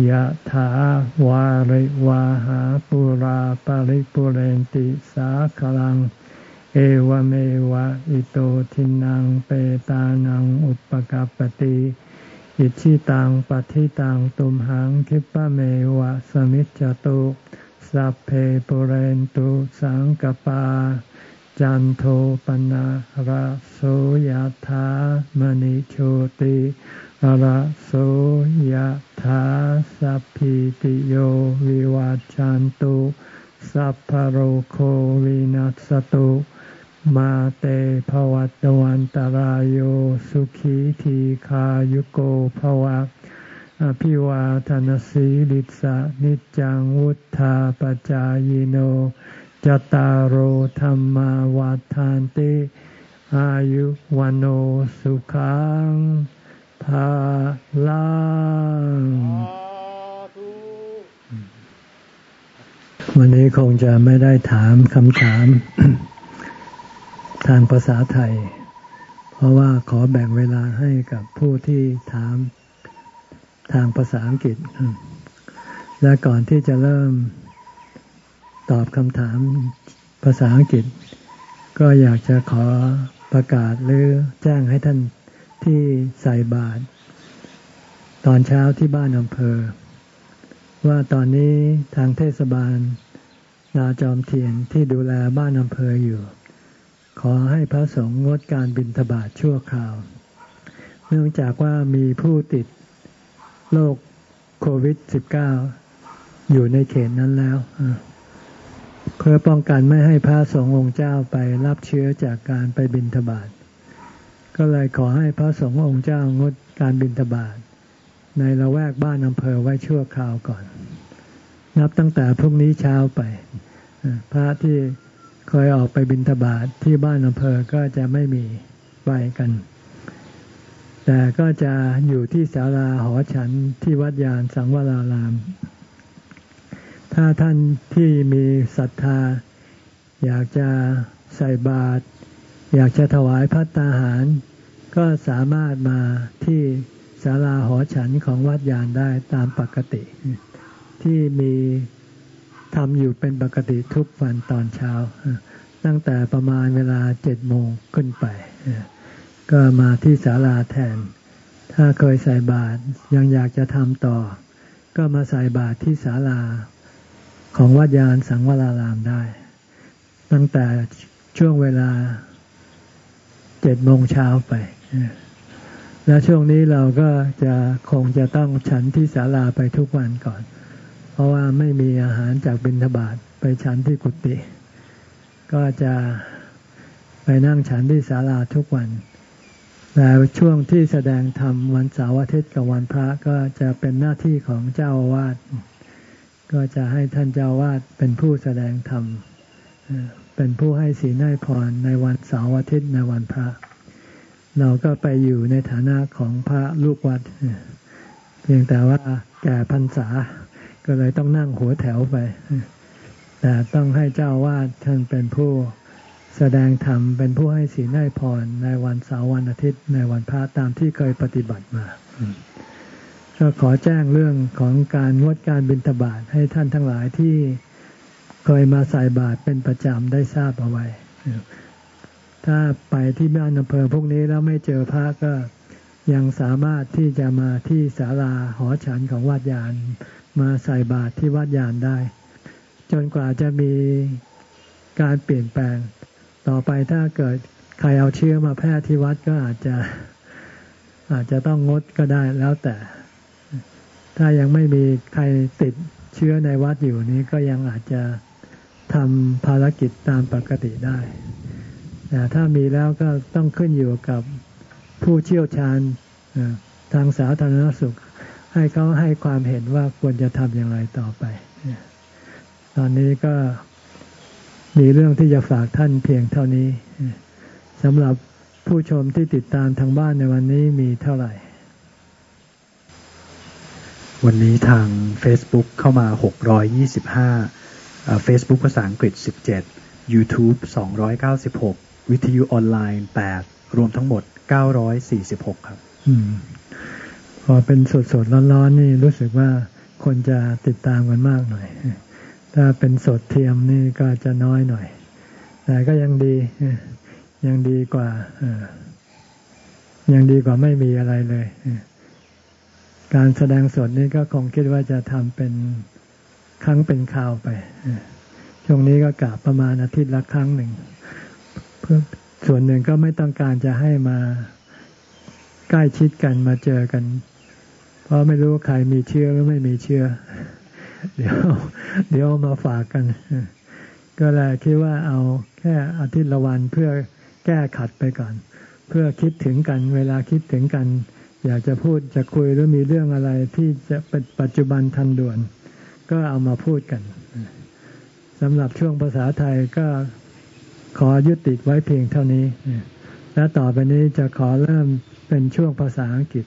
ยะถาวาริวาหาปุราปาริปุเรนติสาคลัง เอวเมวะอิโตทินังเปตานังอุปกาปติอิชิตังปฏิตังตุมหังคิปะเมวะสมิจจตุ สัพเพปุเรนตุสังกปา จันโทปนะระโสยธามณิโชติระโสยธาสัพพิติโยวิวัจจันตุสัพพโรโควินัสตุมาเตภวัตวันตารโยสุขีทีขายุโกภวะ อภิวาทานสีลิสะนิจังวุธาปจายโนจตารโหธรรมาวาทานติอายุวันโอสุขังภาลังวันนี้คงจะไม่ได้ถามคำถาม ทางภาษาไทย เพราะว่าขอแบ่งเวลาให้กับผู้ที่ถาม ทางภาษาอังกฤษ และก่อนที่จะเริ่มตอบคำถามภาษาอังกฤษ ก็อยากจะขอประกาศหรือแจ้งให้ท่านที่ใส่บาตรตอนเช้าที่บ้านอำเภอ ว่าตอนนี้ทางเทศบาลนาจอมเทียนที่ดูแลบ้านอำเภออยู่ ขอให้พระสงฆ์งดการบิณฑบาตชั่วคราว เนื่องจากว่ามีผู้ติด โรคโควิด -19 อยู่ในเขตนั้นแล้วเพื่อป้องกันไม่ให้พระสงฆ์องค์เจ้าไปรับเชื้อจากการไปบิณฑบาต ก็เลยขอให้พระสงฆ์องค์เจ้างดการบิณฑบาต ในละแวกบ้านอำเภอไว้ชั่วคราวก่อน นับตั้งแต่พรุ่งนี้เช้าไป พระที่เคยออกไปบิณฑบาตทที่บ้านอำเภอก็จะไม่มีไปกัน แต่ก็จะอยู่ที่ศาลาหอฉันที่วัดยานสังวราราม ถ้าท่านที่มีศรัทธา อยากจะใส่บาตรอยากจะถวายพัตตาหาร ก็สามารถมาที่ศาลาหอฉันของวัดยานได้ตามปกติ ที่มีทำอยู่เป็นปกติทุกวันตอนเช้า ตั้งแต่ประมาณเวลาเจ็ดโมงขึ้นไป ก็มาที่ศาลาแทน ถ้าเคยใส่บาตรยังอยากจะทำต่อ ก็มาใส่บาตรที่ศาลาของวัดยานสังวรารามได้ ตั้งแต่ช่วงเวลาเจ็ดโมงเช้าไป แล้วช่วงนี้เราก็จะคงจะต้องฉันที่ศาลาไปทุกวันก่อน เพราะว่าไม่มีอาหารจากบิณฑบาตไปฉันที่กุฏิก็จะไปนั่งฉันที่ศาลาทุกวัน แต่ช่วงที่แสดงธรรมวันเสาร์อาทิตย์กับวันพระก็จะเป็นหน้าที่ของเจ้าอาวาสก็จะให้ท่านเจ้าอาวาสเป็นผู้แสดงธรรมเป็นผู้ให้ศีลให้พรในวันเสาร์อาทิตย์ในวันพระ เราก็ไปอยู่ในฐานะของพระลูกวัด เพียงแต่ว่าแก่พรรษาก็เลยต้องนั่งหัวแถวไปแต่ต้องให้เจ้าวาดท่านเป็นผู้ แสดงธรรมเป็นผู้ให้ศีลให้พรในวันเสาร์วันอาทิตย์ในวันพระตามที่เคยปฏิบัติมา ก็ขอแจ้งเรื่องของการงดการบิณฑบาตให้ท่านทั้งหลายที่เคยมาใส่บาตรเป็นประจำได้ทราบเอาไว้ ถ้าไปที่บ้านอำเภอพวกนี้แล้วไม่เจอพระก็ยังสามารถที่จะมาที่ศาลาหอฉันของวัดยานมาใส่บาตรที่วัดยานได้ จนกว่าจะมีการเปลี่ยนแปลง ต่อไปถ้าเกิดใครเอาเชื้อมาแพร่ที่วัดก็อาจจะอาจจะต้องงดก็ได้แล้วแต่ ถ้ายังไม่มีใครติดเชื้อในวัดอยู่นี้ก็ยังอาจจะทำภารกิจตามปกติได้แต่ถ้ามีแล้วก็ต้องขึ้นอยู่กับผู้เชี่ยวชาญทางสาธารณสุข ให้เขาให้ความเห็นว่าควรจะทำอย่างไรต่อไป ตอนนี้ก็ มีเรื่องที่จะฝากท่านเพียงเท่านี้สำหรับผู้ชมที่ติดตามทางบ้านในวันนี้มีเท่าไหร่ วันนี้ทาง Facebook เข้ามา 625 Facebook ภาษาอังกฤษ 17 YouTube 296 วิทยุออนไลน์ 8 รวมทั้งหมด 946 ครับอพอเป็นสดสดร้อนๆนี่รู้สึกว่าคนจะติดตามกันมากหน่อย ถ้าเป็นสดเทียมนี่ก็จะน้อยหน่อย แต่ก็ยังดี ยังดีกว่ายังดีกว่าไม่มีอะไรเลยการแสดงสดนี้ก็คงคิดว่าจะทำเป็นครั้งเป็นคราวไปช่วงนี้ก็กะประมาณอาทิตย์ละครั้งหนึ่งเพื่อส่วนหนึ่งก็ไม่ต้องการจะให้มาใกล้ชิดกันมาเจอกัน เพราะไม่รู้ใครมีเชื้อหรือไม่มีเชื้อ เดี๋ยวเดี๋ยวมาฝากกัน ก็เลยคิดว่าเอาแค่อาทิตย์ละวันเพื่อแก้ขัดไปก่อน เพื่อคิดถึงกัน เวลาคิดถึงกัน อยากจะพูดจะคุยหรือมีเรื่องอะไรที่จะเป็นปัจจุบันทันด่วน ก็เอามาพูดกันสำหรับช่วงภาษาไทยก็ขอยุติไว้เพียงเท่านี้ และต่อไปนี้จะขอเริ่มเป็นช่วงภาษาอังกฤษ